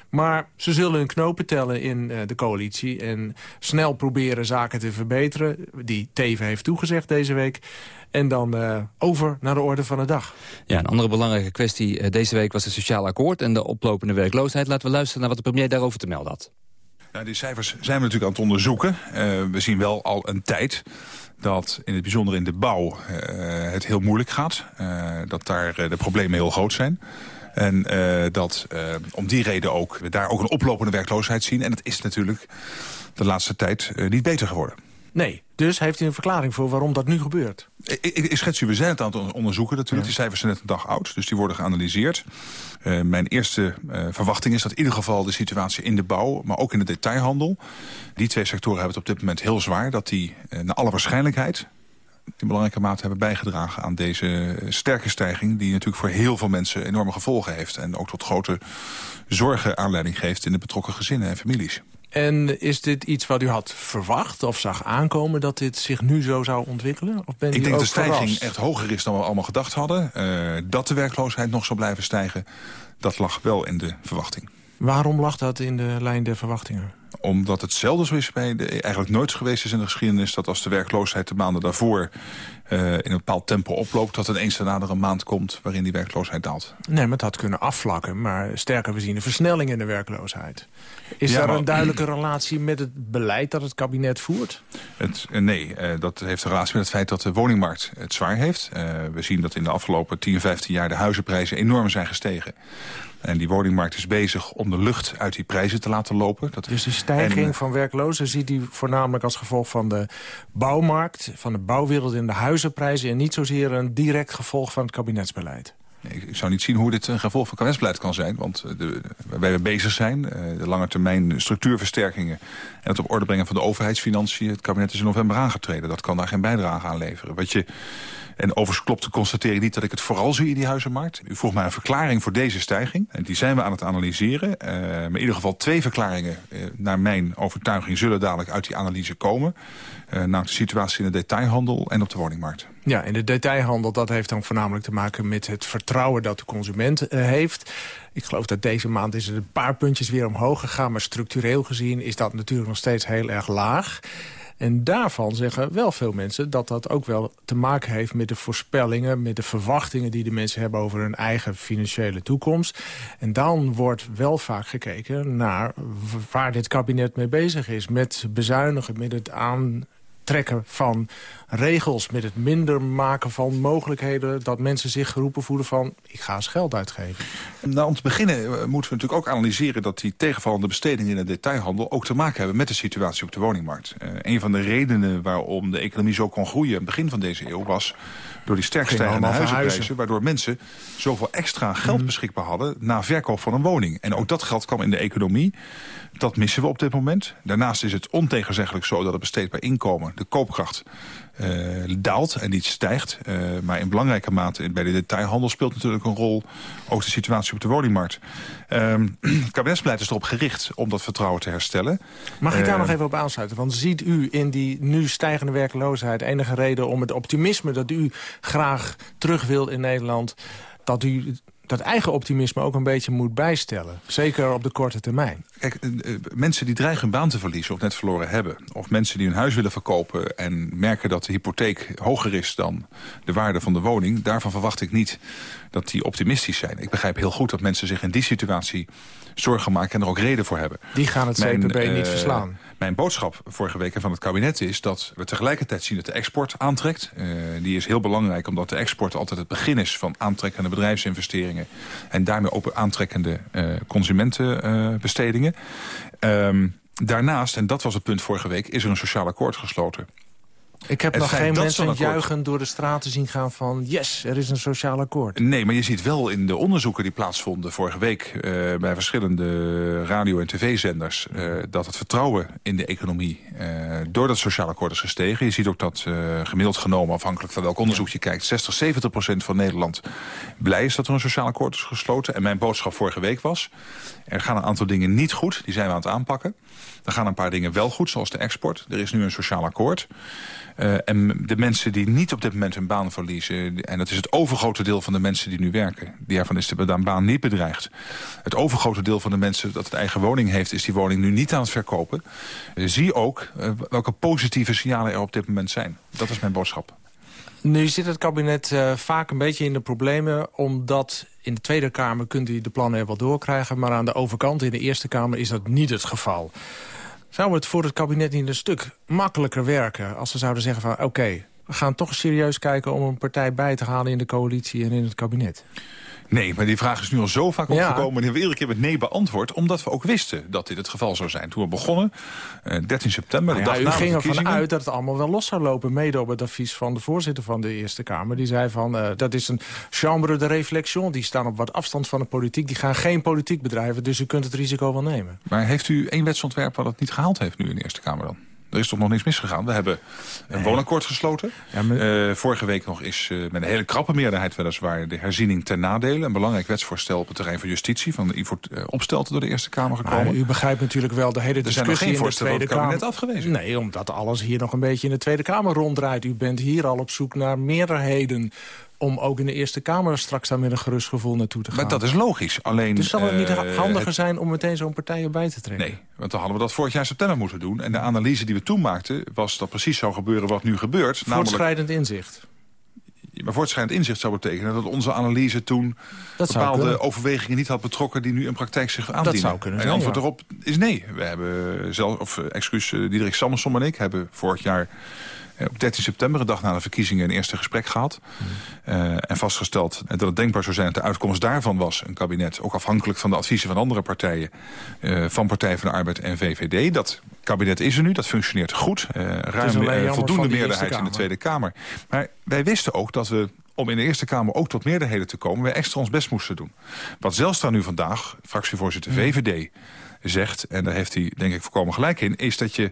Maar ze zullen hun knopen tellen in eh, de coalitie... en snel proberen zaken te verbeteren. Die Teven heeft toegezegd deze week. En dan eh, over naar de orde van de dag. Ja, een andere belangrijke kwestie eh, deze week was het sociaal akkoord... en de oplopende werkloosheid. Laten we luisteren naar wat de premier daarover te melden had. Nou, die cijfers zijn we natuurlijk aan het onderzoeken. Eh, we zien wel al een tijd dat in het bijzonder in de bouw eh, het heel moeilijk gaat. Eh, dat daar de problemen heel groot zijn. En dat om die reden ook we daar ook een oplopende werkloosheid zien. En dat is natuurlijk de laatste tijd niet beter geworden. Nee, dus heeft u een verklaring voor waarom dat nu gebeurt? Ik, ik, ik schets u, we zijn het aan het onderzoeken natuurlijk. Die cijfers zijn net een dag oud, dus die worden geanalyseerd. Uh, mijn eerste uh, verwachting is dat in ieder geval de situatie in de bouw... maar ook in de detailhandel, die twee sectoren hebben het op dit moment heel zwaar... dat die uh, naar alle waarschijnlijkheid in belangrijke mate hebben bijgedragen aan deze sterke stijging... die natuurlijk voor heel veel mensen enorme gevolgen heeft... en ook tot grote zorgen aanleiding geeft in de betrokken gezinnen en families. En is dit iets wat u had verwacht of zag aankomen dat dit zich nu zo zou ontwikkelen? Of Ik denk dat de stijging verrast? echt hoger is dan we allemaal gedacht hadden. Uh, dat de werkloosheid nog zou blijven stijgen, dat lag wel in de verwachting. Waarom lag dat in de lijn der verwachtingen? Omdat het zelden zo is bij de, eigenlijk nooit geweest is in de geschiedenis... dat als de werkloosheid de maanden daarvoor uh, in een bepaald tempo oploopt... dat er eens daarna er een maand komt waarin die werkloosheid daalt. Nee, maar het had kunnen afvlakken. Maar sterker, we zien een versnelling in de werkloosheid. Is Ja, er maar- een duidelijke relatie met het beleid dat het kabinet voert? Het, uh, nee, uh, dat heeft een relatie met het feit dat de woningmarkt het zwaar heeft. Uh, we zien dat in de afgelopen 10, 15 jaar de huizenprijzen enorm zijn gestegen. En die woningmarkt is bezig om de lucht uit die prijzen te laten lopen. Dat Dus de stijging en, van werklozen ziet u voornamelijk als gevolg van de bouwmarkt... van de bouwwereld en de huizenprijzen... en niet zozeer een direct gevolg van het kabinetsbeleid. Ik, zou niet zien hoe dit een gevolg van kabinetsbeleid kan zijn. Want eh, de, waarbij we bezig zijn, uh, de lange termijn structuurversterkingen... en het op orde brengen van de overheidsfinanciën... het kabinet is in november aangetreden. Dat kan daar geen bijdrage aan leveren. Wat je, en overigens klopt de constatering niet dat ik het vooral zie in die huizenmarkt. U vroeg mij een verklaring voor deze stijging. En die zijn we aan het analyseren. Uh, maar in ieder geval twee verklaringen, uh, naar mijn overtuiging... zullen dadelijk uit die analyse komen. Uh, namelijk de situatie in de detailhandel en op de woningmarkt. Ja, in de detailhandel, dat heeft dan voornamelijk te maken met het vertrouwen dat de consument heeft. Ik geloof dat deze maand is het een paar puntjes weer omhoog gegaan, maar structureel gezien is dat natuurlijk nog steeds heel erg laag. En daarvan zeggen wel veel mensen dat dat ook wel te maken heeft met de voorspellingen... met de verwachtingen die de mensen hebben over hun eigen financiële toekomst. En dan wordt wel vaak gekeken naar waar dit kabinet mee bezig is. Met bezuinigen, met het aantrekken van regels... met het minder maken van mogelijkheden... dat mensen zich geroepen voelen van ik ga eens geld uitgeven. Nou, om te beginnen uh, moeten we natuurlijk ook analyseren... dat die tegenvallende bestedingen in de detailhandel... ook te maken hebben met de situatie op de woningmarkt. Uh, een van de redenen waarom de economie zo kon groeien... aan het begin van deze eeuw was door die sterk stijgende huizenprijzen... waardoor mensen zoveel extra geld beschikbaar hadden... na verkoop van een woning. En ook dat geld kwam in de economie. Dat missen we op dit moment. Daarnaast is het ontegenzeggelijk zo dat het besteedbaar inkomen... de koopkracht daalt en niet stijgt. Uh, maar in belangrijke mate bij de detailhandel speelt natuurlijk een rol... ook de situatie op de woningmarkt. Um, het kabinetsbeleid is erop gericht om dat vertrouwen te herstellen. Mag ik daar nog even op aansluiten? Want ziet u in die nu stijgende werkloosheid enige reden om het optimisme... dat u graag terug wil in Nederland... dat u dat eigen optimisme ook een beetje moet bijstellen. Zeker op de korte termijn. Kijk, uh, mensen die dreigen hun baan te verliezen of net verloren hebben... of mensen die hun huis willen verkopen en merken dat de hypotheek hoger is... dan de waarde van de woning, daarvan verwacht ik niet dat die optimistisch zijn. Ik begrijp heel goed dat mensen zich in die situatie zorgen maken... en er ook reden voor hebben. Die gaan het mijn, CPB uh, niet eh, verslaan. Mijn boodschap vorige week van het kabinet is dat we tegelijkertijd zien dat de export aantrekt. Uh, die is heel belangrijk omdat de export altijd het begin is van aantrekkende bedrijfsinvesteringen. En daarmee ook aantrekkende uh, consumentenbestedingen. Um, daarnaast, en dat was het punt vorige week, is er een sociaal akkoord gesloten. Ik heb Het nog geen mensen juichend door de straten zien gaan van... yes, er is een sociaal akkoord. Nee, maar je ziet wel in de onderzoeken die plaatsvonden vorige week... Uh, bij verschillende radio- en tv-zenders... Uh, dat het vertrouwen in de economie uh, door dat sociaal akkoord is gestegen. Je ziet ook dat gemiddeld genomen, afhankelijk van welk onderzoek je kijkt... 60, 70 procent van Nederland blij is dat er een sociaal akkoord is gesloten. En mijn boodschap vorige week was... er gaan een aantal dingen niet goed, die zijn we aan het aanpakken. Er gaan een paar dingen wel goed, zoals de export. Er is nu een sociaal akkoord. Eh, en de mensen die niet op dit moment hun baan verliezen... en dat is het overgrote deel van de mensen die nu werken... daarvan is de baan niet bedreigd. Het overgrote deel van de mensen dat een eigen woning heeft... is die woning nu niet aan het verkopen. Zie ook eh, welke positieve signalen er op dit moment zijn. Dat is mijn boodschap. Nu zit het kabinet eh, vaak een beetje in de problemen... omdat in de Tweede Kamer kunt u de plannen wel doorkrijgen... maar aan de overkant in de Eerste Kamer is dat niet het geval. Zou het voor het kabinet niet een stuk makkelijker werken... als ze zouden zeggen van oké, we gaan toch serieus kijken... om een partij bij te halen in de coalitie en in het kabinet? Nee, maar die vraag is nu al zo vaak Ja. opgekomen... en hebben we iedere keer met nee beantwoord... omdat we ook wisten dat dit het geval zou zijn. Toen we begonnen, eh, 13 september, de Nou dag ja, u na de ging ervan uit dat het allemaal wel los zou lopen. Mede op het advies van de voorzitter van de Eerste Kamer. Die zei van, eh, dat is een chambre de réflexion. Die staan op wat afstand van de politiek. Die gaan geen politiek bedrijven, dus u kunt het risico wel nemen. Maar heeft u één wetsontwerp wat het niet gehaald heeft nu in de Eerste Kamer dan? Er is toch nog niks misgegaan? We hebben een woonakkoord gesloten. Eh, vorige week nog is eh, met een hele krappe meerderheid weliswaar... de herziening ten nadele. Een belangrijk wetsvoorstel op het terrein van justitie... van Ivo uh, Opstelten door de Eerste Kamer gekomen. Maar u begrijpt natuurlijk wel de hele Er zijn discussie geen in de Tweede Kamer. kabinet afgewezen. Nee, omdat alles hier nog een beetje in de Tweede Kamer ronddraait. U bent hier al op zoek naar meerderheden om ook in de Eerste Kamer straks daar met een gerust gevoel naartoe te gaan. Maar dat is logisch. Alleen, dus zal het niet eh, handiger het- zijn om meteen zo'n partij erbij te trekken? Nee, want dan hadden we dat vorig jaar september moeten doen. En de analyse die we toen maakten was dat precies zou gebeuren wat nu gebeurt. Voortschrijdend inzicht. Maar voortschrijdend inzicht zou betekenen dat onze analyse toen Dat bepaalde overwegingen niet had betrokken die nu in praktijk zich aandienen. zou kunnen en zijn, het antwoord ja. erop is nee. We hebben zelf, of eh, excuus, eh, Diederik Sammerson en ik hebben vorig jaar op 13 september, een dag na de verkiezingen, een eerste gesprek gehad. Eh, en vastgesteld dat het denkbaar zou zijn dat de uitkomst daarvan was een kabinet, ook afhankelijk van de adviezen van andere partijen, eh, van Partij van de Arbeid en VVD. Dat kabinet is er nu, dat functioneert goed. Eh, ruim eh, voldoende meerderheid in de. Tweede Kamer. Maar wij wisten ook dat we om in de Eerste Kamer ook tot meerderheden te komen... wij extra ons best moesten doen. Wat Zelstra nu vandaag, fractievoorzitter VVD, zegt... en daar heeft hij denk ik voorkomen gelijk in... is dat, je,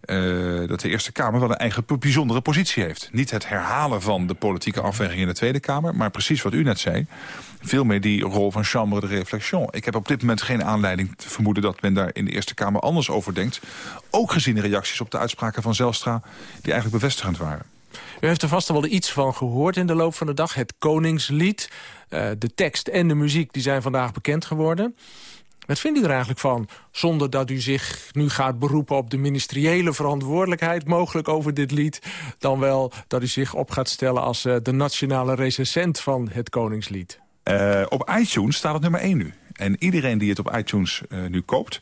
eh, dat de Eerste Kamer wel een eigen bijzondere positie heeft. Niet het herhalen van de politieke afweging in de Tweede Kamer... maar precies wat u net zei... veel meer die rol van chambre de réflexion. Ik heb op dit moment geen aanleiding te vermoeden... dat men daar in de Eerste Kamer anders over denkt. Ook gezien de reacties op de uitspraken van Zelstra... die eigenlijk bevestigend waren. U heeft er vast wel iets van gehoord in de loop van de dag. Het Koningslied, Eh, de tekst en de muziek die zijn vandaag bekend geworden. Wat vindt u er eigenlijk van? Zonder dat u zich nu gaat beroepen op de ministeriële verantwoordelijkheid... mogelijk over dit lied. Dan wel dat u zich op gaat stellen als eh, de nationale recensent van het Koningslied. Eh, op iTunes staat het nummer 1 nu. En iedereen die het op iTunes eh, nu koopt...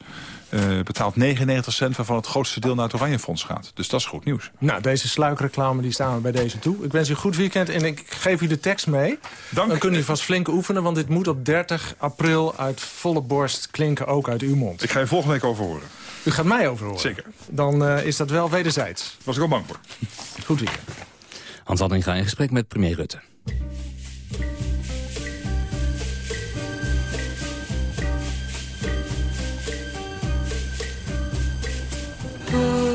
eh, betaalt 99 cent waarvan het grootste deel naar het Oranje Fonds gaat. Dus dat is goed nieuws. Nou, deze sluikreclame die staan we bij deze toe. Ik wens u een goed weekend en ik geef u de tekst mee. Dank. Dan kunt u vast flink oefenen, want dit moet op 30 april... uit volle borst klinken, ook uit uw mond. Ik ga je volgende week over horen. U gaat mij overhoren. Zeker. Dan eh, is dat wel wederzijds. Was ik al bang voor. Goed weekend. Hans Andringa in gesprek met premier Rutte. Who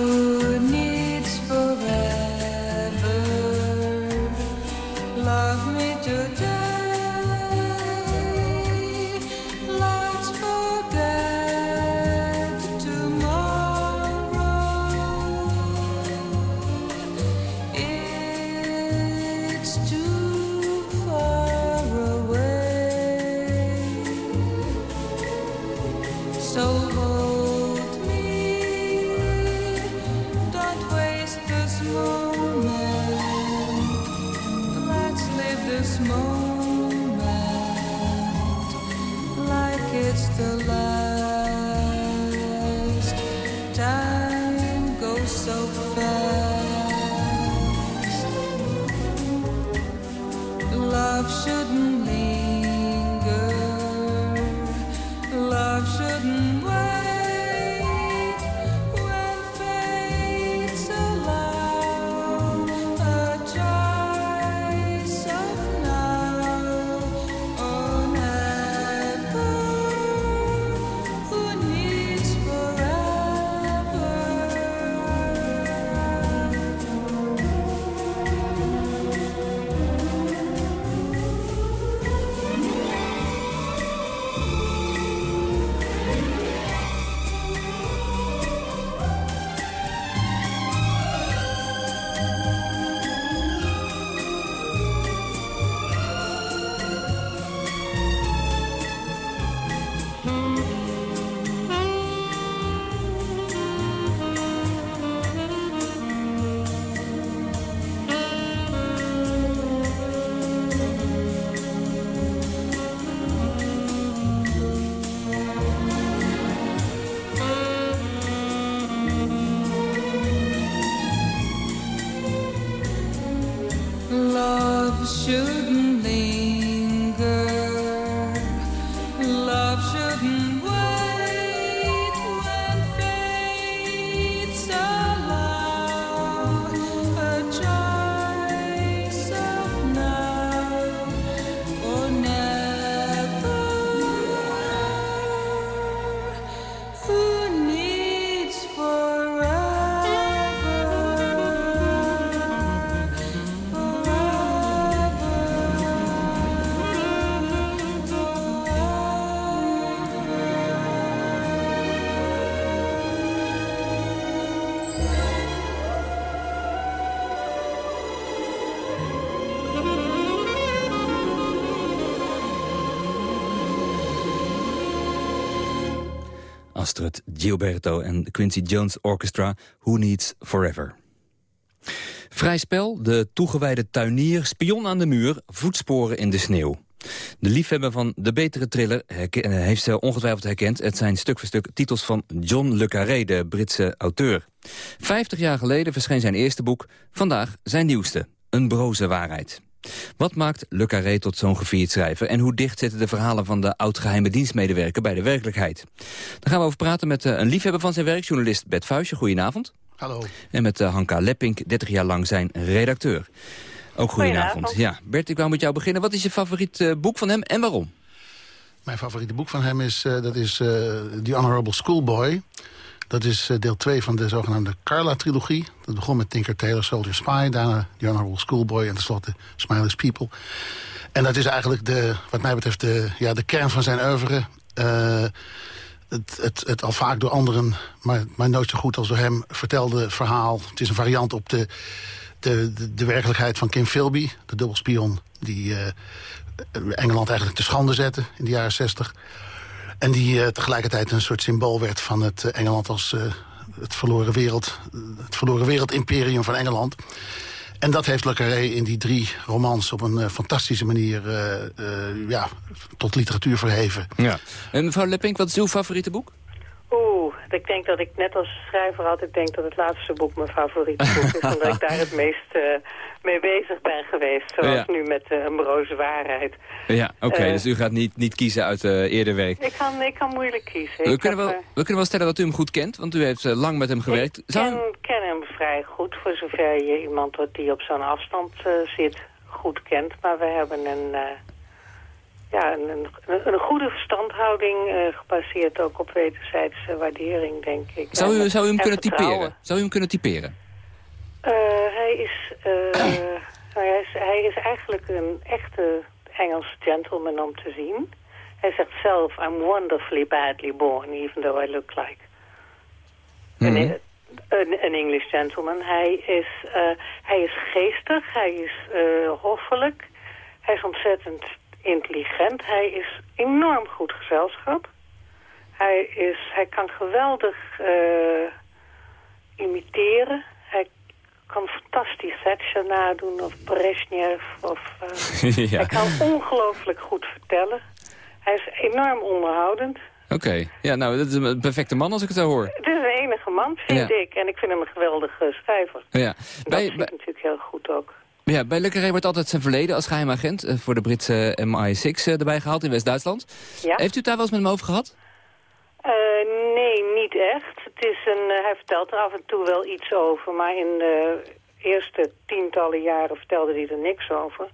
this moment like it's the last. Astrid Gilberto en Quincy Jones Orchestra, Who Needs Forever. Vrij spel, de toegewijde tuinier, spion aan de muur, voetsporen in de sneeuw. De liefhebber van de betere thriller eh, heeft ze ongetwijfeld herkend. Het zijn stuk voor stuk titels van John le Carré, de Britse auteur. Vijftig jaar geleden verscheen zijn eerste boek, vandaag zijn nieuwste, Een broze waarheid. Wat maakt Le Carré tot zo'n gevierd schrijver... en hoe dicht zitten de verhalen van de oud-geheime dienstmedewerker bij de werkelijkheid? Daar gaan we over praten met eh, een liefhebber van zijn werk, journalist Bert Vuijsje. Goedenavond. Hallo. En met eh, Hanka Leppink, 30 jaar lang zijn redacteur. Ook goedenavond. Goedenavond. Ja, Bert, ik wou met jou beginnen. Wat is je favoriet eh, boek van hem en waarom? Mijn favoriete boek van hem is, eh, dat is eh, The Honorable Schoolboy. Dat is eh, deel 2 van de zogenaamde Carla-trilogie. Dat begon met Tinker Tailor Soldier Spy, daarna The Honorable Schoolboy... en tenslotte Smiley's People. En dat is eigenlijk, de, wat mij betreft, de, ja, de kern van zijn oeuvre. Eh, het, het, het al vaak door anderen, maar, nooit zo goed als door hem... vertelde verhaal. Het is een variant op de, de, de, werkelijkheid van Kim Philby, de dubbelspion... die eh, Engeland eigenlijk te schande zette in de jaren zestig. En die eh, tegelijkertijd een soort symbool werd van het eh, Engeland als eh, het verloren wereld, het verloren wereldimperium van Engeland. En dat heeft Le Carré in die drie romans op een fantastische manier ja, tot literatuur verheven. Ja. En mevrouw Leppink, wat is uw favoriete boek? Oeh, ik denk dat ik net als schrijver altijd denk dat het laatste boek mijn favoriete boek is. omdat ik daar het meest eh, mee bezig ben geweest. Zoals Ja. nu met uh, een broze waarheid. Ja, oké, Eh, dus u gaat niet, niet kiezen uit eh eerder werk. Ik kan, ik kan moeilijk kiezen. We Ik kunnen, heb, wel, eh, we kunnen wel stellen dat u hem goed kent, want u heeft eh, lang met hem gewerkt. Ik ken, ken hem vrij goed, voor zover je iemand wat die op zo'n afstand eh, zit goed kent. Maar we hebben een, eh, ja, een, een, een goede verstandhouding eh, gebaseerd ook op wederzijdse waardering, denk ik. zou, u, zou u hem en kunnen vertrouwen. typeren? Zou u hem kunnen typeren? Eh, hij, is, eh, nou, hij, is, hij is eigenlijk een echte Engelse gentleman om te zien. Hij zegt zelf, I'm wonderfully badly born, even though I look like Mhm. een, een, een English gentleman. Hij is, eh, hij is geestig, hij is eh, hoffelijk, hij is ontzettend intelligent, hij is enorm goed gezelschap. Hij, is, hij kan geweldig eh, imiteren. Hij kan fantastisch Thatcher nadoen of Brezhnev. Of, eh, Ja. Hij kan ongelooflijk goed vertellen. Hij is enorm onderhoudend. Oké, ja, nou, dat is een perfecte man als ik het zo hoor. Het is een enige man, vind Ja. ik. En ik vind hem een geweldige schrijver. Ja. Dat Bij, natuurlijk heel goed ook. Ja, bij Le Carré wordt altijd zijn verleden als geheimagent eh, voor de Britse MI6 eh, erbij gehaald in West-Duitsland. Ja? Heeft u het daar wel eens met hem over gehad? Eh, nee, niet echt. Het is een, eh, hij vertelt er af en toe wel iets over, maar in de eerste tientallen jaren vertelde hij er niks over.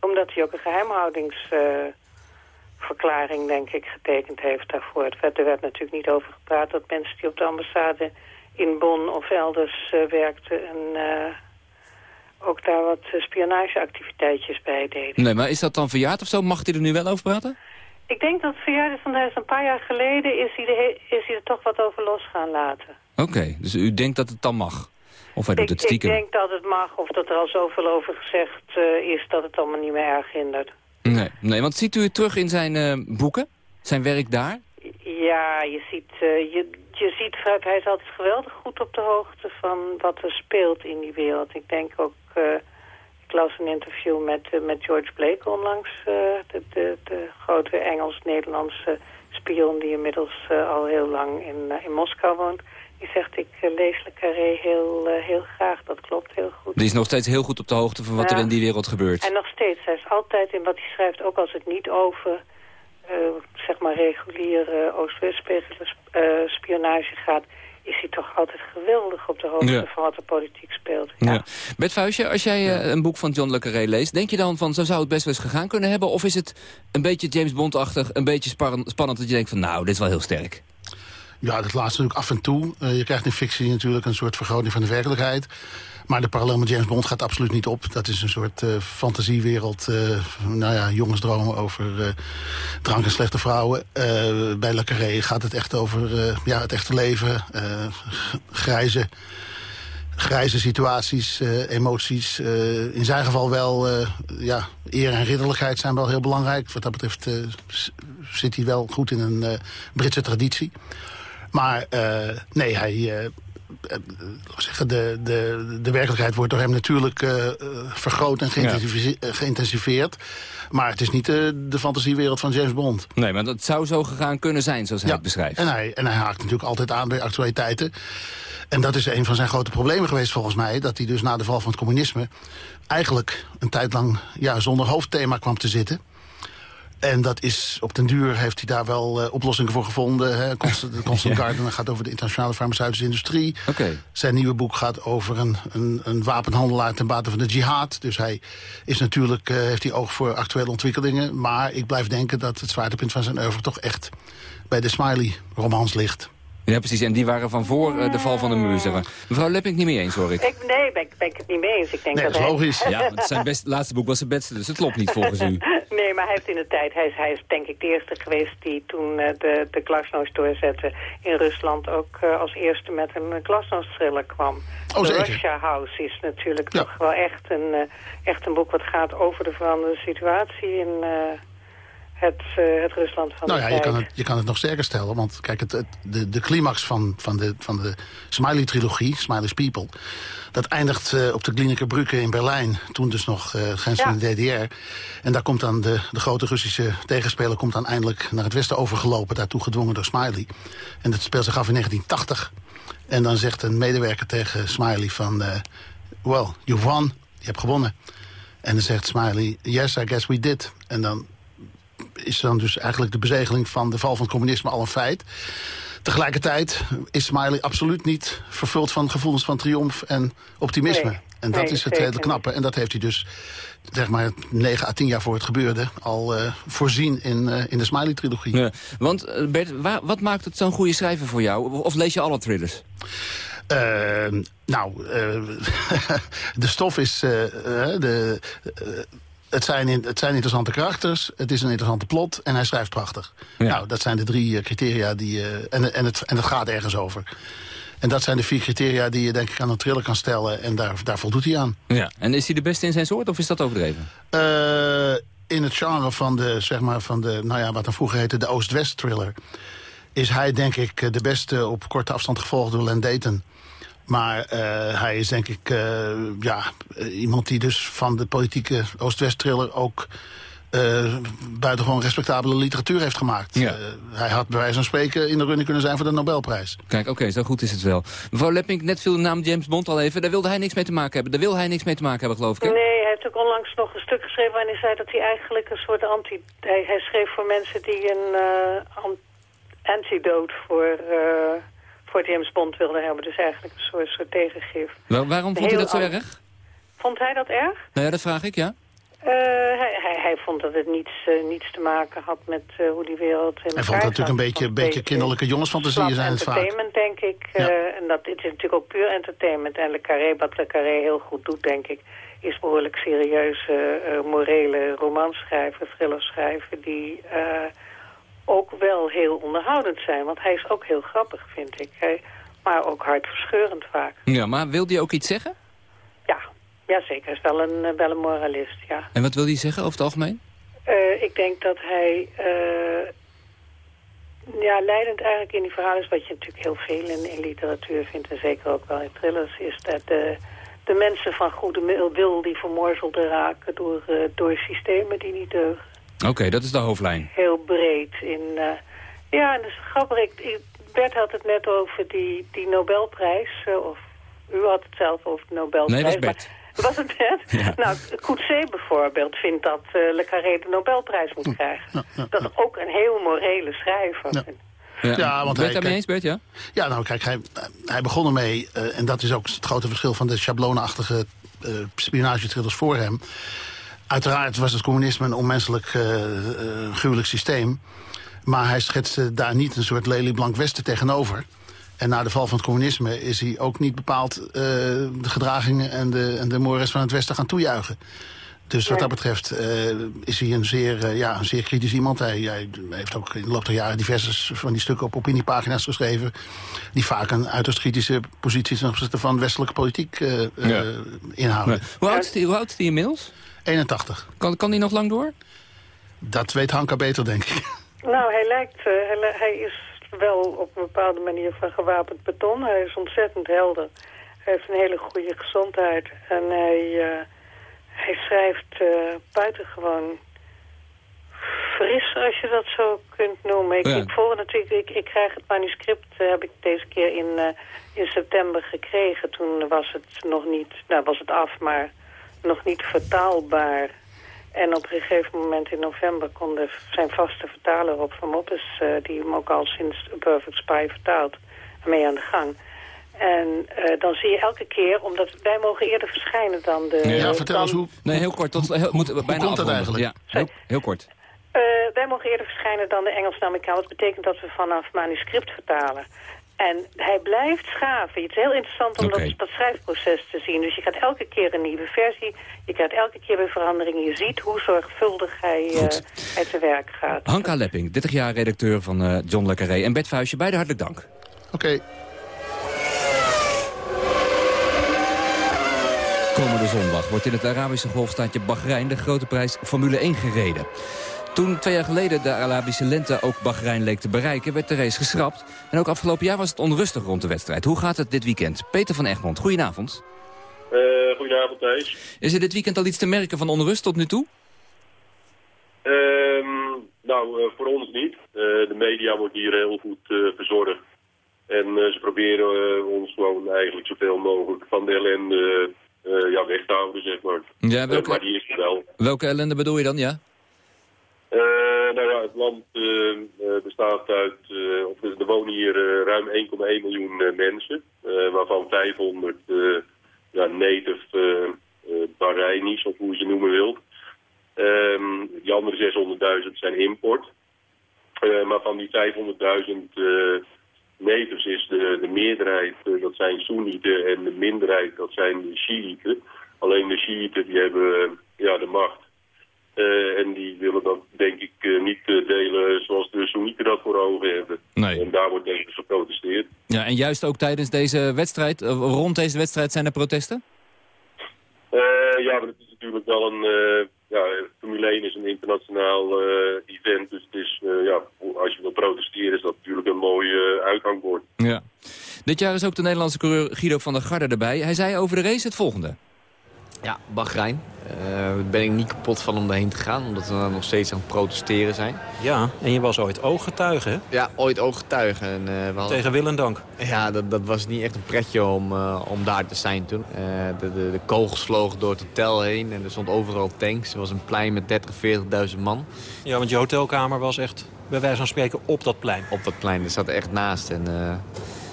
Omdat hij ook een geheimhoudingsverklaring, denk ik, getekend heeft daarvoor. Het werd, er werd natuurlijk niet over gepraat dat mensen die op de ambassade in Bonn of elders eh, werkten en eh, ook daar wat eh, spionageactiviteitjes bij deden. Nee, maar is dat dan verjaard of zo? Mag hij er nu wel over praten? Ik denk dat het verjaardag is, want hij is een paar jaar geleden is hij, de is hij er toch wat over los gaan laten. Oké, dus u denkt dat het dan mag? Of hij doet Ik, het ik stiekem? denk dat het mag, of dat er al zoveel over gezegd eh, is dat het allemaal niet meer erg hindert. Nee, nee, want ziet u het terug in zijn eh, boeken? Zijn werk daar? Ja, je ziet, je, je ziet vaak, hij is altijd geweldig goed op de hoogte van wat er speelt in die wereld. Ik denk ook, eh, ik las een interview met, eh, met George Blake onlangs, eh, de, de, de grote Engels-Nederlandse spion die inmiddels al heel lang in, in Moskou woont. Die zegt, ik lees Le Carré heel, heel graag. Dat klopt heel goed. Die is nog steeds heel goed op de hoogte van wat er in die wereld gebeurt. En nog steeds, hij is altijd in wat hij schrijft, ook als het niet over zeg maar reguliere Oost-West eh, spionage gaat, is hij toch altijd geweldig op de hoogte Ja. van wat er politiek speelt. Ja. Bert Vuijsje, als jij eh, een boek van John le Carré leest... denk je dan van, zo zou het best wel eens gegaan kunnen hebben? Of is het een beetje James Bond-achtig, een beetje spannend... dat je denkt van, nou, dit is wel heel sterk? Ja, dat laatste natuurlijk af en toe. Eh, je krijgt in fictie natuurlijk een soort vergroting van de werkelijkheid. Maar de parallel met James Bond gaat absoluut niet op. Dat is een soort eh, fantasiewereld. eh, nou ja, jongensdromen over eh, drank en slechte vrouwen. Bij Le Carré gaat het echt over ja, het echte leven. grijze, grijze situaties, emoties. In zijn geval wel, ja, eer en ridderlijkheid zijn wel heel belangrijk. Wat dat betreft zit hij wel goed in een Britse traditie. Maar nee, hij... eh, zeggen, de, de, de werkelijkheid wordt door hem natuurlijk eh, eh, vergroot en geïntensive- geïntensiveerd. Maar het is niet de fantasiewereld van James Bond. Nee, maar dat zou zo gegaan kunnen zijn, zoals hij het beschrijft. En hij, en hij haakt natuurlijk altijd aan bij actualiteiten. En dat is een van zijn grote problemen geweest volgens mij. Dat hij dus na de val van het communisme... eigenlijk een tijd lang ja, zonder hoofdthema kwam te zitten. En dat is, op den duur heeft hij daar wel eh, oplossingen voor gevonden. Hè. Constant, de Constant Ja. Garden gaat over de internationale farmaceutische industrie. Zijn nieuwe boek gaat over een, een, een wapenhandelaar ten bate van de jihad. Dus hij is natuurlijk, eh, heeft hij oog voor actuele ontwikkelingen. Maar ik blijf denken dat het zwaartepunt van zijn oeuvre toch echt bij de Smiley-romans ligt. Ja, precies. En die waren van voor eh, de val van de muur, zeg maar. Mevrouw Lepping niet mee eens, hoor ik. Ik, nee, ben, ik- ben ik het niet mee eens. Ik denk Nee, dat dat is hij- logisch. Ja, want zijn best, laatste boek was het beste, dus het klopt niet volgens u. Nee, maar hij heeft in de tijd, hij is, hij is denk ik de eerste geweest die toen eh, de, de glasnost doorzette in Rusland ook eh, als eerste met een glasnost-thriller kwam. Oh, The zeker. Russia House is natuurlijk Ja. toch wel echt een, eh, echt een boek wat gaat over de veranderde situatie in eh, het, eh, het Rusland van Nou de ja, je kan, het, je kan het nog sterker stellen. Want kijk, het, het- de, de climax van, van de, van de Smiley-trilogie, Smiley's People... dat eindigt eh, op de Brücke in Berlijn. Toen dus nog eh grens van de DDR. En daar komt dan de, de grote Russische tegenspeler... komt dan eindelijk naar het westen overgelopen. Daartoe gedwongen door Smiley. En dat speelt zich af in 1980. En dan zegt een medewerker tegen Smiley van... well, you won. Je hebt gewonnen. En dan zegt Smiley, yes, I guess we did. En dan is dan dus eigenlijk de bezegeling van de val van het communisme al een feit. Tegelijkertijd is Smiley absoluut niet vervuld van gevoelens van triomf en optimisme. Nee, en dat nee, is het hele knappe. En dat heeft hij dus, zeg maar, 9 à 10 jaar voor het gebeurde... al eh, voorzien in, eh, in de Smiley-trilogie. Ja. Want eh, Bert, waar- wat maakt het zo'n goede schrijver voor jou? Of, lees je alle thrillers? Eh, nou, eh, de stof is... eh, eh, de, eh, het, zijn in- het zijn interessante karakters, het is een interessante plot en hij schrijft prachtig. Nou, dat zijn de drie eh, criteria die... eh, en, en, het, en het gaat ergens over. En dat zijn de vier criteria die je denk ik aan een thriller kan stellen. En daar, daar voldoet hij aan. Ja. En is hij de beste in zijn soort of is dat overdreven? Eh, in het genre van de, zeg maar, van de, nou ja, wat dan vroeger heette de Oost-West thriller... is hij denk ik de beste op korte afstand gevolgd door Len Dayton. Maar eh, hij is denk ik eh, ja, iemand die dus van de politieke Oost-West thriller ook... eh buitengewoon respectabele literatuur heeft gemaakt. Ja. Eh, hij had bij wijze van spreken in de running kunnen zijn voor de Nobelprijs. Kijk, oké, zo goed is het wel. Mevrouw Lepping, net viel de naam James Bond al even. Daar wilde hij niks mee te maken hebben. Daar wil hij niks mee te maken hebben, geloof ik. hè? Nee, hij heeft ook onlangs nog een stuk geschreven waarin hij zei dat hij eigenlijk een soort anti... Hij, hij schreef voor mensen die een eh, an- antidote voor, voor James Bond wilden hebben. Dus eigenlijk een soort, soort tegengif. Waar- waarom vond hij dat zo erg? Vond hij dat erg? Nou ja, dat vraag ik, ja. Eh, hij, hij, hij vond dat het niets, eh, niets te maken had met eh, hoe die wereld in Hij vond het natuurlijk een beetje, Vond beetje kinderlijke jongensfantasieën zijn het vaak. entertainment, denk ik. Ja. eh, en dat, het is natuurlijk ook puur entertainment. En Le Carré, wat Le Carré heel goed doet, denk ik... is behoorlijk serieuze, eh, morele romans schrijven, thrillers schrijven... die eh, ook wel heel onderhoudend zijn. Want hij is ook heel grappig, vind ik. Hij, maar ook hartverscheurend vaak. Ja, maar wilde hij ook iets zeggen? Ja, ja zeker. Hij is wel een, eh, wel een moralist, ja. En wat wil hij zeggen over het algemeen? Eh, ik denk dat hij eh, ja, leidend eigenlijk in die verhalen is... wat je natuurlijk heel veel in, in literatuur vindt... en zeker ook wel in thrillers... is dat de, de mensen van goede wil- die vermorzeld raken... door, door systemen die niet deugen. Oké, dat is de hoofdlijn. Heel breed in, eh, Ja, en dat is grappig. Ik, Bert had het net over die, die Nobelprijs. eh, of u had het zelf over de Nobelprijs. Nee, was Bert. maar- was het Bert? Nou, Coetzee bijvoorbeeld vindt dat eh, Le Carré de Nobelprijs moet krijgen. Dat is ook een heel morele schrijver. Ja, want ben je hij, het daarmee eens, Bert? Ja? Ja, nou kijk, hij, hij begon ermee, eh, en dat is ook het grote verschil van de schablonenachtige eh spionagetrillers voor hem. Uiteraard was het communisme een onmenselijk eh, eh, gruwelijk systeem. Maar hij schetste daar niet een soort lelieblank westen tegenover. En na de val van het communisme is hij ook niet bepaald eh, de gedragingen en de, en de mores van het westen gaan toejuichen. Dus wat dat betreft eh, is hij een zeer, ja, een zeer kritisch iemand. Hij, hij heeft ook in de loop der jaren diverse van die stukken op opiniepagina's geschreven... die vaak een uiterst kritische positie ten opzichte van westelijke politiek eh, eh, Ja. inhouden. Hoe, oud is die, hoe oud is die inmiddels? 81. Kan, kan die nog lang door? Dat weet Hanka beter, denk ik. Nou, hij lijkt, eh, hij, hij is wel op een bepaalde manier van gewapend beton. Hij is ontzettend helder. Hij heeft een hele goede gezondheid. En hij, eh, hij schrijft eh, buitengewoon fris, als je dat zo kunt noemen. Ik, Ja. ik, volg natuurlijk, ik, ik krijg het manuscript, heb ik deze keer in, eh, in september gekregen. Toen was het nog niet, nou was het af, maar nog niet vertaalbaar. En op een gegeven moment in november kon de, zijn vaste vertaler Rob van Moppes... eh, die hem ook al sinds A Perfect Spy vertaalt, mee aan de gang. En eh, dan zie je elke keer, omdat wij mogen eerder verschijnen dan de... dan- Nee, heel kort. Tot, heel, moet, bijna komt dat afronden. eigenlijk? Ja, heel, heel kort. Eh, wij mogen eerder verschijnen dan de Engels en Amerikaan. Wat betekent dat we vanaf manuscript vertalen. En hij blijft schaven. Het is heel interessant om dat, dat schrijfproces te zien. Dus je gaat elke keer een nieuwe versie. Je krijgt elke keer weer veranderingen. Je ziet hoe zorgvuldig hij, eh, hij te werk gaat. Hanka Lepping, 30 jaar redacteur van eh, John Le Carré. En Bert Vuijsje, beide hartelijk dank. Oké. Komende zondag wordt in het Arabische golfstaatje Bahrein... de grote prijs Formule 1 gereden. Toen twee jaar geleden de Arabische lente ook Bahrein leek te bereiken... werd de race geschrapt. En ook afgelopen jaar was het onrustig rond de wedstrijd. Hoe gaat het dit weekend? Peter van Egmond, goedenavond. Eh, goedenavond, Thijs. Is er dit weekend al iets te merken van onrust tot nu toe? Ehm, nou, eh, voor ons niet. Eh, de media wordt hier heel goed verzorgd. En ze proberen ons gewoon eigenlijk zoveel mogelijk van de ellende ja, weg te houden, zeg maar. Ja, welke, maar die is er wel. welke ellende bedoel je dan, ja? Eh, nou het land eh, eh, bestaat uit, of er wonen hier ruim 1,1 miljoen mensen, waarvan 500 eh, ja, native Bahrainis, of hoe je ze noemen wilt. Ehm, die andere 600.000 zijn import. Maar van die 500.000 eh natives is de, de meerderheid, dat zijn Soenieten, en de minderheid, dat zijn de Shiiten. Alleen de Shiiten die hebben ja, de macht. Eh, en die willen dat denk ik eh, niet eh, delen zoals de Soenieten dat voor ogen hebben. Nee. En daar wordt tegen geprotesteerd. Ja, en juist ook tijdens deze wedstrijd, rond deze wedstrijd zijn er protesten? Ja, maar het is natuurlijk wel een... ja, Formule 1 is een internationaal event. Dus het is, ja, als je wil protesteren is dat natuurlijk een mooi eh, uithangbord. Ja. Dit jaar is ook de Nederlandse coureur Guido van der Garde erbij. Hij zei over de race het volgende. Ja, Bahrein. Eh, Daar ben ik niet kapot van om daarheen te gaan, omdat we daar nog steeds aan het protesteren zijn. Ja, en je was ooit ooggetuige, hè? Ja, ooit ooggetuige. En, eh, we hadden- Tegen wil en dank. Ja, dat, dat was niet echt een pretje om, eh, om daar te zijn toen. Eh, de, de, de kogels vlogen door het hotel heen en er stond overal tanks. Er was een plein met 30, 40.000 man. Ja, want je hotelkamer was echt, bij wijze van spreken, op dat plein. Op dat plein, er zat echt naast. En eh,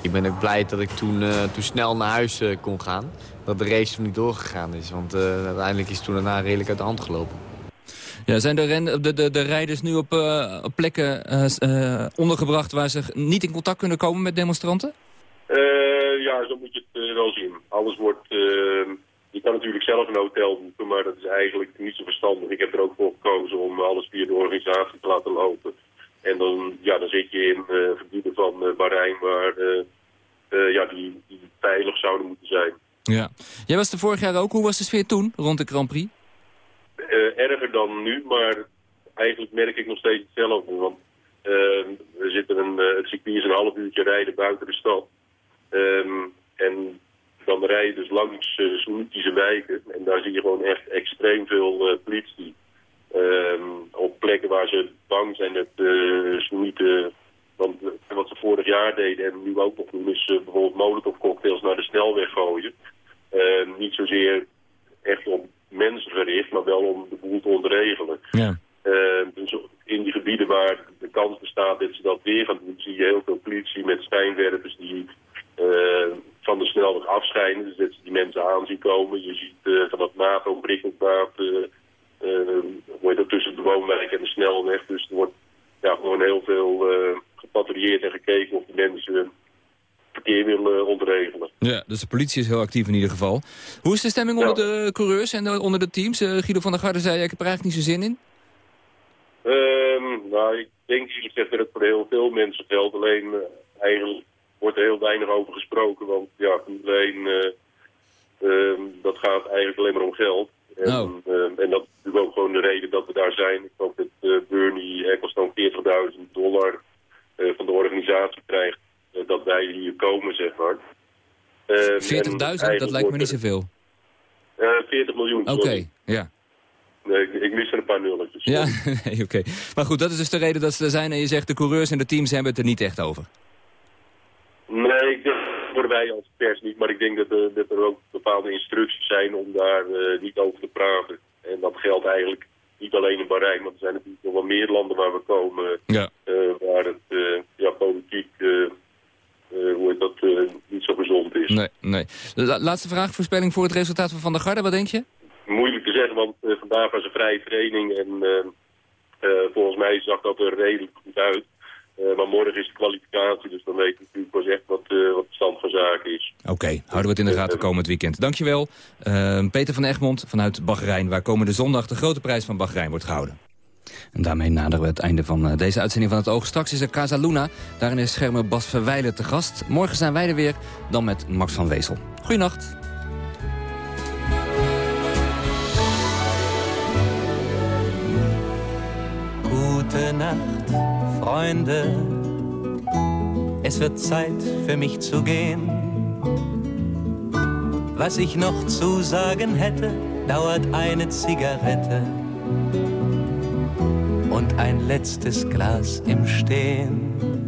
ik ben ook blij dat ik toen, eh, toen snel naar huis eh, kon gaan. Dat de race toen niet doorgegaan is, want eh, uiteindelijk is het toen daarna redelijk uit de hand gelopen. Ja, zijn de, ren, de, de, de rijders nu op, eh, op plekken eh, eh, ondergebracht waar ze niet in contact kunnen komen met demonstranten? Eh, ja, zo moet je het wel zien. Alles wordt... je kan natuurlijk zelf een hotel boeken, maar dat is eigenlijk niet zo verstandig. Ik heb er ook voor gekozen om alles via de organisatie te laten lopen. En dan, ja, dan zit je in eh, gebieden van eh, Bahrein waar eh, eh, ja, die, die veilig zouden moeten zijn. Ja. Jij was er vorig jaar ook. Hoe was de sfeer toen rond de Grand Prix? Eh, erger dan nu, maar eigenlijk merk ik nog steeds hetzelfde. Want eh, we zitten een, eh, het circuit is een half uurtje rijden buiten de stad. Ehm, en dan rij je dus langs uh, wijken. En daar zie je gewoon echt extreem veel politie. Ehm, op plekken waar ze bang zijn dat Soenieten Want wat ze vorig jaar deden en nu ook nog doen is bijvoorbeeld molotov cocktails naar de snelweg gooien. Eh, niet zozeer echt op mensen gericht, maar wel om de boel te ontregelen. Ja. Eh, dus in die gebieden waar de kans bestaat dat ze dat weer gaan doen, zie je heel veel politie met schijnwerpers die eh, van de snelweg afschijnen. Dus dat ze die mensen aan zien komen. Je ziet van dat NATO prikkelbaat uh, dat, tussen de woonwijk en de snelweg. Dus er wordt ja, gewoon heel veel gepatrouilleerd en gekeken of de mensen verkeer willen ontregelen. Ja, dus de politie is heel actief in ieder geval. Hoe is de stemming onder de coureurs en de- onder de teams? Eh, Guido van der Garde zei, ik heb er eigenlijk niet zo zin in. Ehm, nou, ik denk eerlijk gezegd dat het voor heel veel mensen geldt. Alleen eh, eigenlijk wordt er heel weinig over gesproken. Want ja, alleen ehm, dat gaat eigenlijk alleen maar om geld. En, ehm, en dat is natuurlijk ook gewoon de reden dat we daar zijn. Ik hoop dat eh, Bernie Ecclestone 40.000 dollar eh, van de organisatie krijgt. Eh, dat wij hier komen, zeg maar. Ehm, 40.000, en dat lijkt me niet zoveel. Eh, 40 miljoen. Oké, ja. Nee, ik, ik mis er een paar nulletjes. Ja, nee, oké. Maar goed, dat is dus de reden dat ze er zijn. En je zegt, de coureurs en de teams hebben het er niet echt over. Nee, ik denk voor wij als pers niet. Maar ik denk dat, er- dat er ook bepaalde instructies zijn om daar eh, niet over te praten. En dat geldt eigenlijk niet alleen in Bahrein. Want er zijn natuurlijk nog wel meer landen waar we komen. Ja. eh, waar het eh, ja, politiek, eh, eh, hoe heet dat, eh, niet zo gezond is. Nee, nee. La- laatste vraag, voorspelling voor het resultaat van Van der Garde. Wat denk je? Moeilijk te zeggen, want eh, vandaag was een vrije training. En eh, eh, volgens mij zag dat er redelijk goed uit. Eh, maar morgen is de kwalificatie, dus dan weet ik natuurlijk pas echt wat, eh, wat de stand van zaken is. Oké, houden we het in de gaten komend weekend. Dankjewel. Uh, Peter van Egmond vanuit Bahrein, waar komende zondag de grote prijs van Bahrein wordt gehouden. En daarmee naderen we het einde van uh, deze uitzending van het Oog. Straks is er Casa Luna. Daarin is schermer Bas Verwijlen te gast. Morgen zijn wij er weer, dan met Max van Wezel. Goeienacht. Gute Nacht, Freunde. Es wird Zeit für mich zu gehen. Was ich noch zu sagen hätte, dauert eine Zigarette ein letztes Glas im Stehen.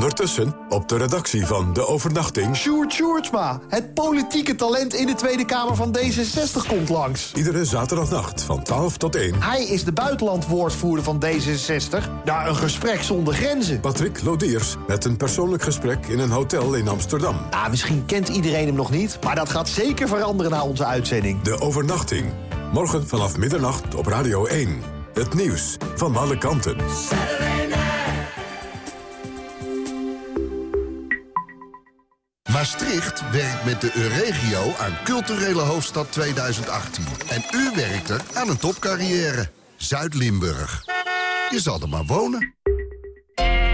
Ondertussen op de redactie van De Overnachting... Sjoerd Sjoerdsma, het politieke talent in de Tweede Kamer van D66 komt langs. Iedere zaterdagnacht van 12 tot 1. Hij is de buitenlandwoordvoerder van D66. Naar een gesprek zonder grenzen. Patrick Lodiers met een persoonlijk gesprek in een hotel in Amsterdam. Ah, misschien kent iedereen hem nog niet, maar dat gaat zeker veranderen na onze uitzending. De Overnachting. Morgen vanaf middernacht op Radio 1. Het nieuws van alle kanten. Maastricht werkt met de Euregio aan Culturele Hoofdstad 2018. En u werkt er aan een topcarrière. Zuid-Limburg. Je zal er maar wonen.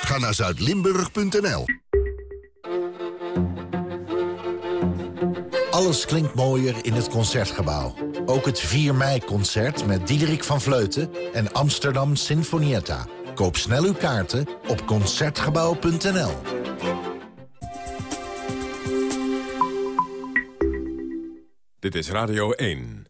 Ga naar zuidlimburg.nl. Alles klinkt mooier in het Concertgebouw. Ook het 4 mei-concert met Diederik van Vleuten en Amsterdam Sinfonietta. Koop snel uw kaarten op Concertgebouw.nl. Dit is Radio 1.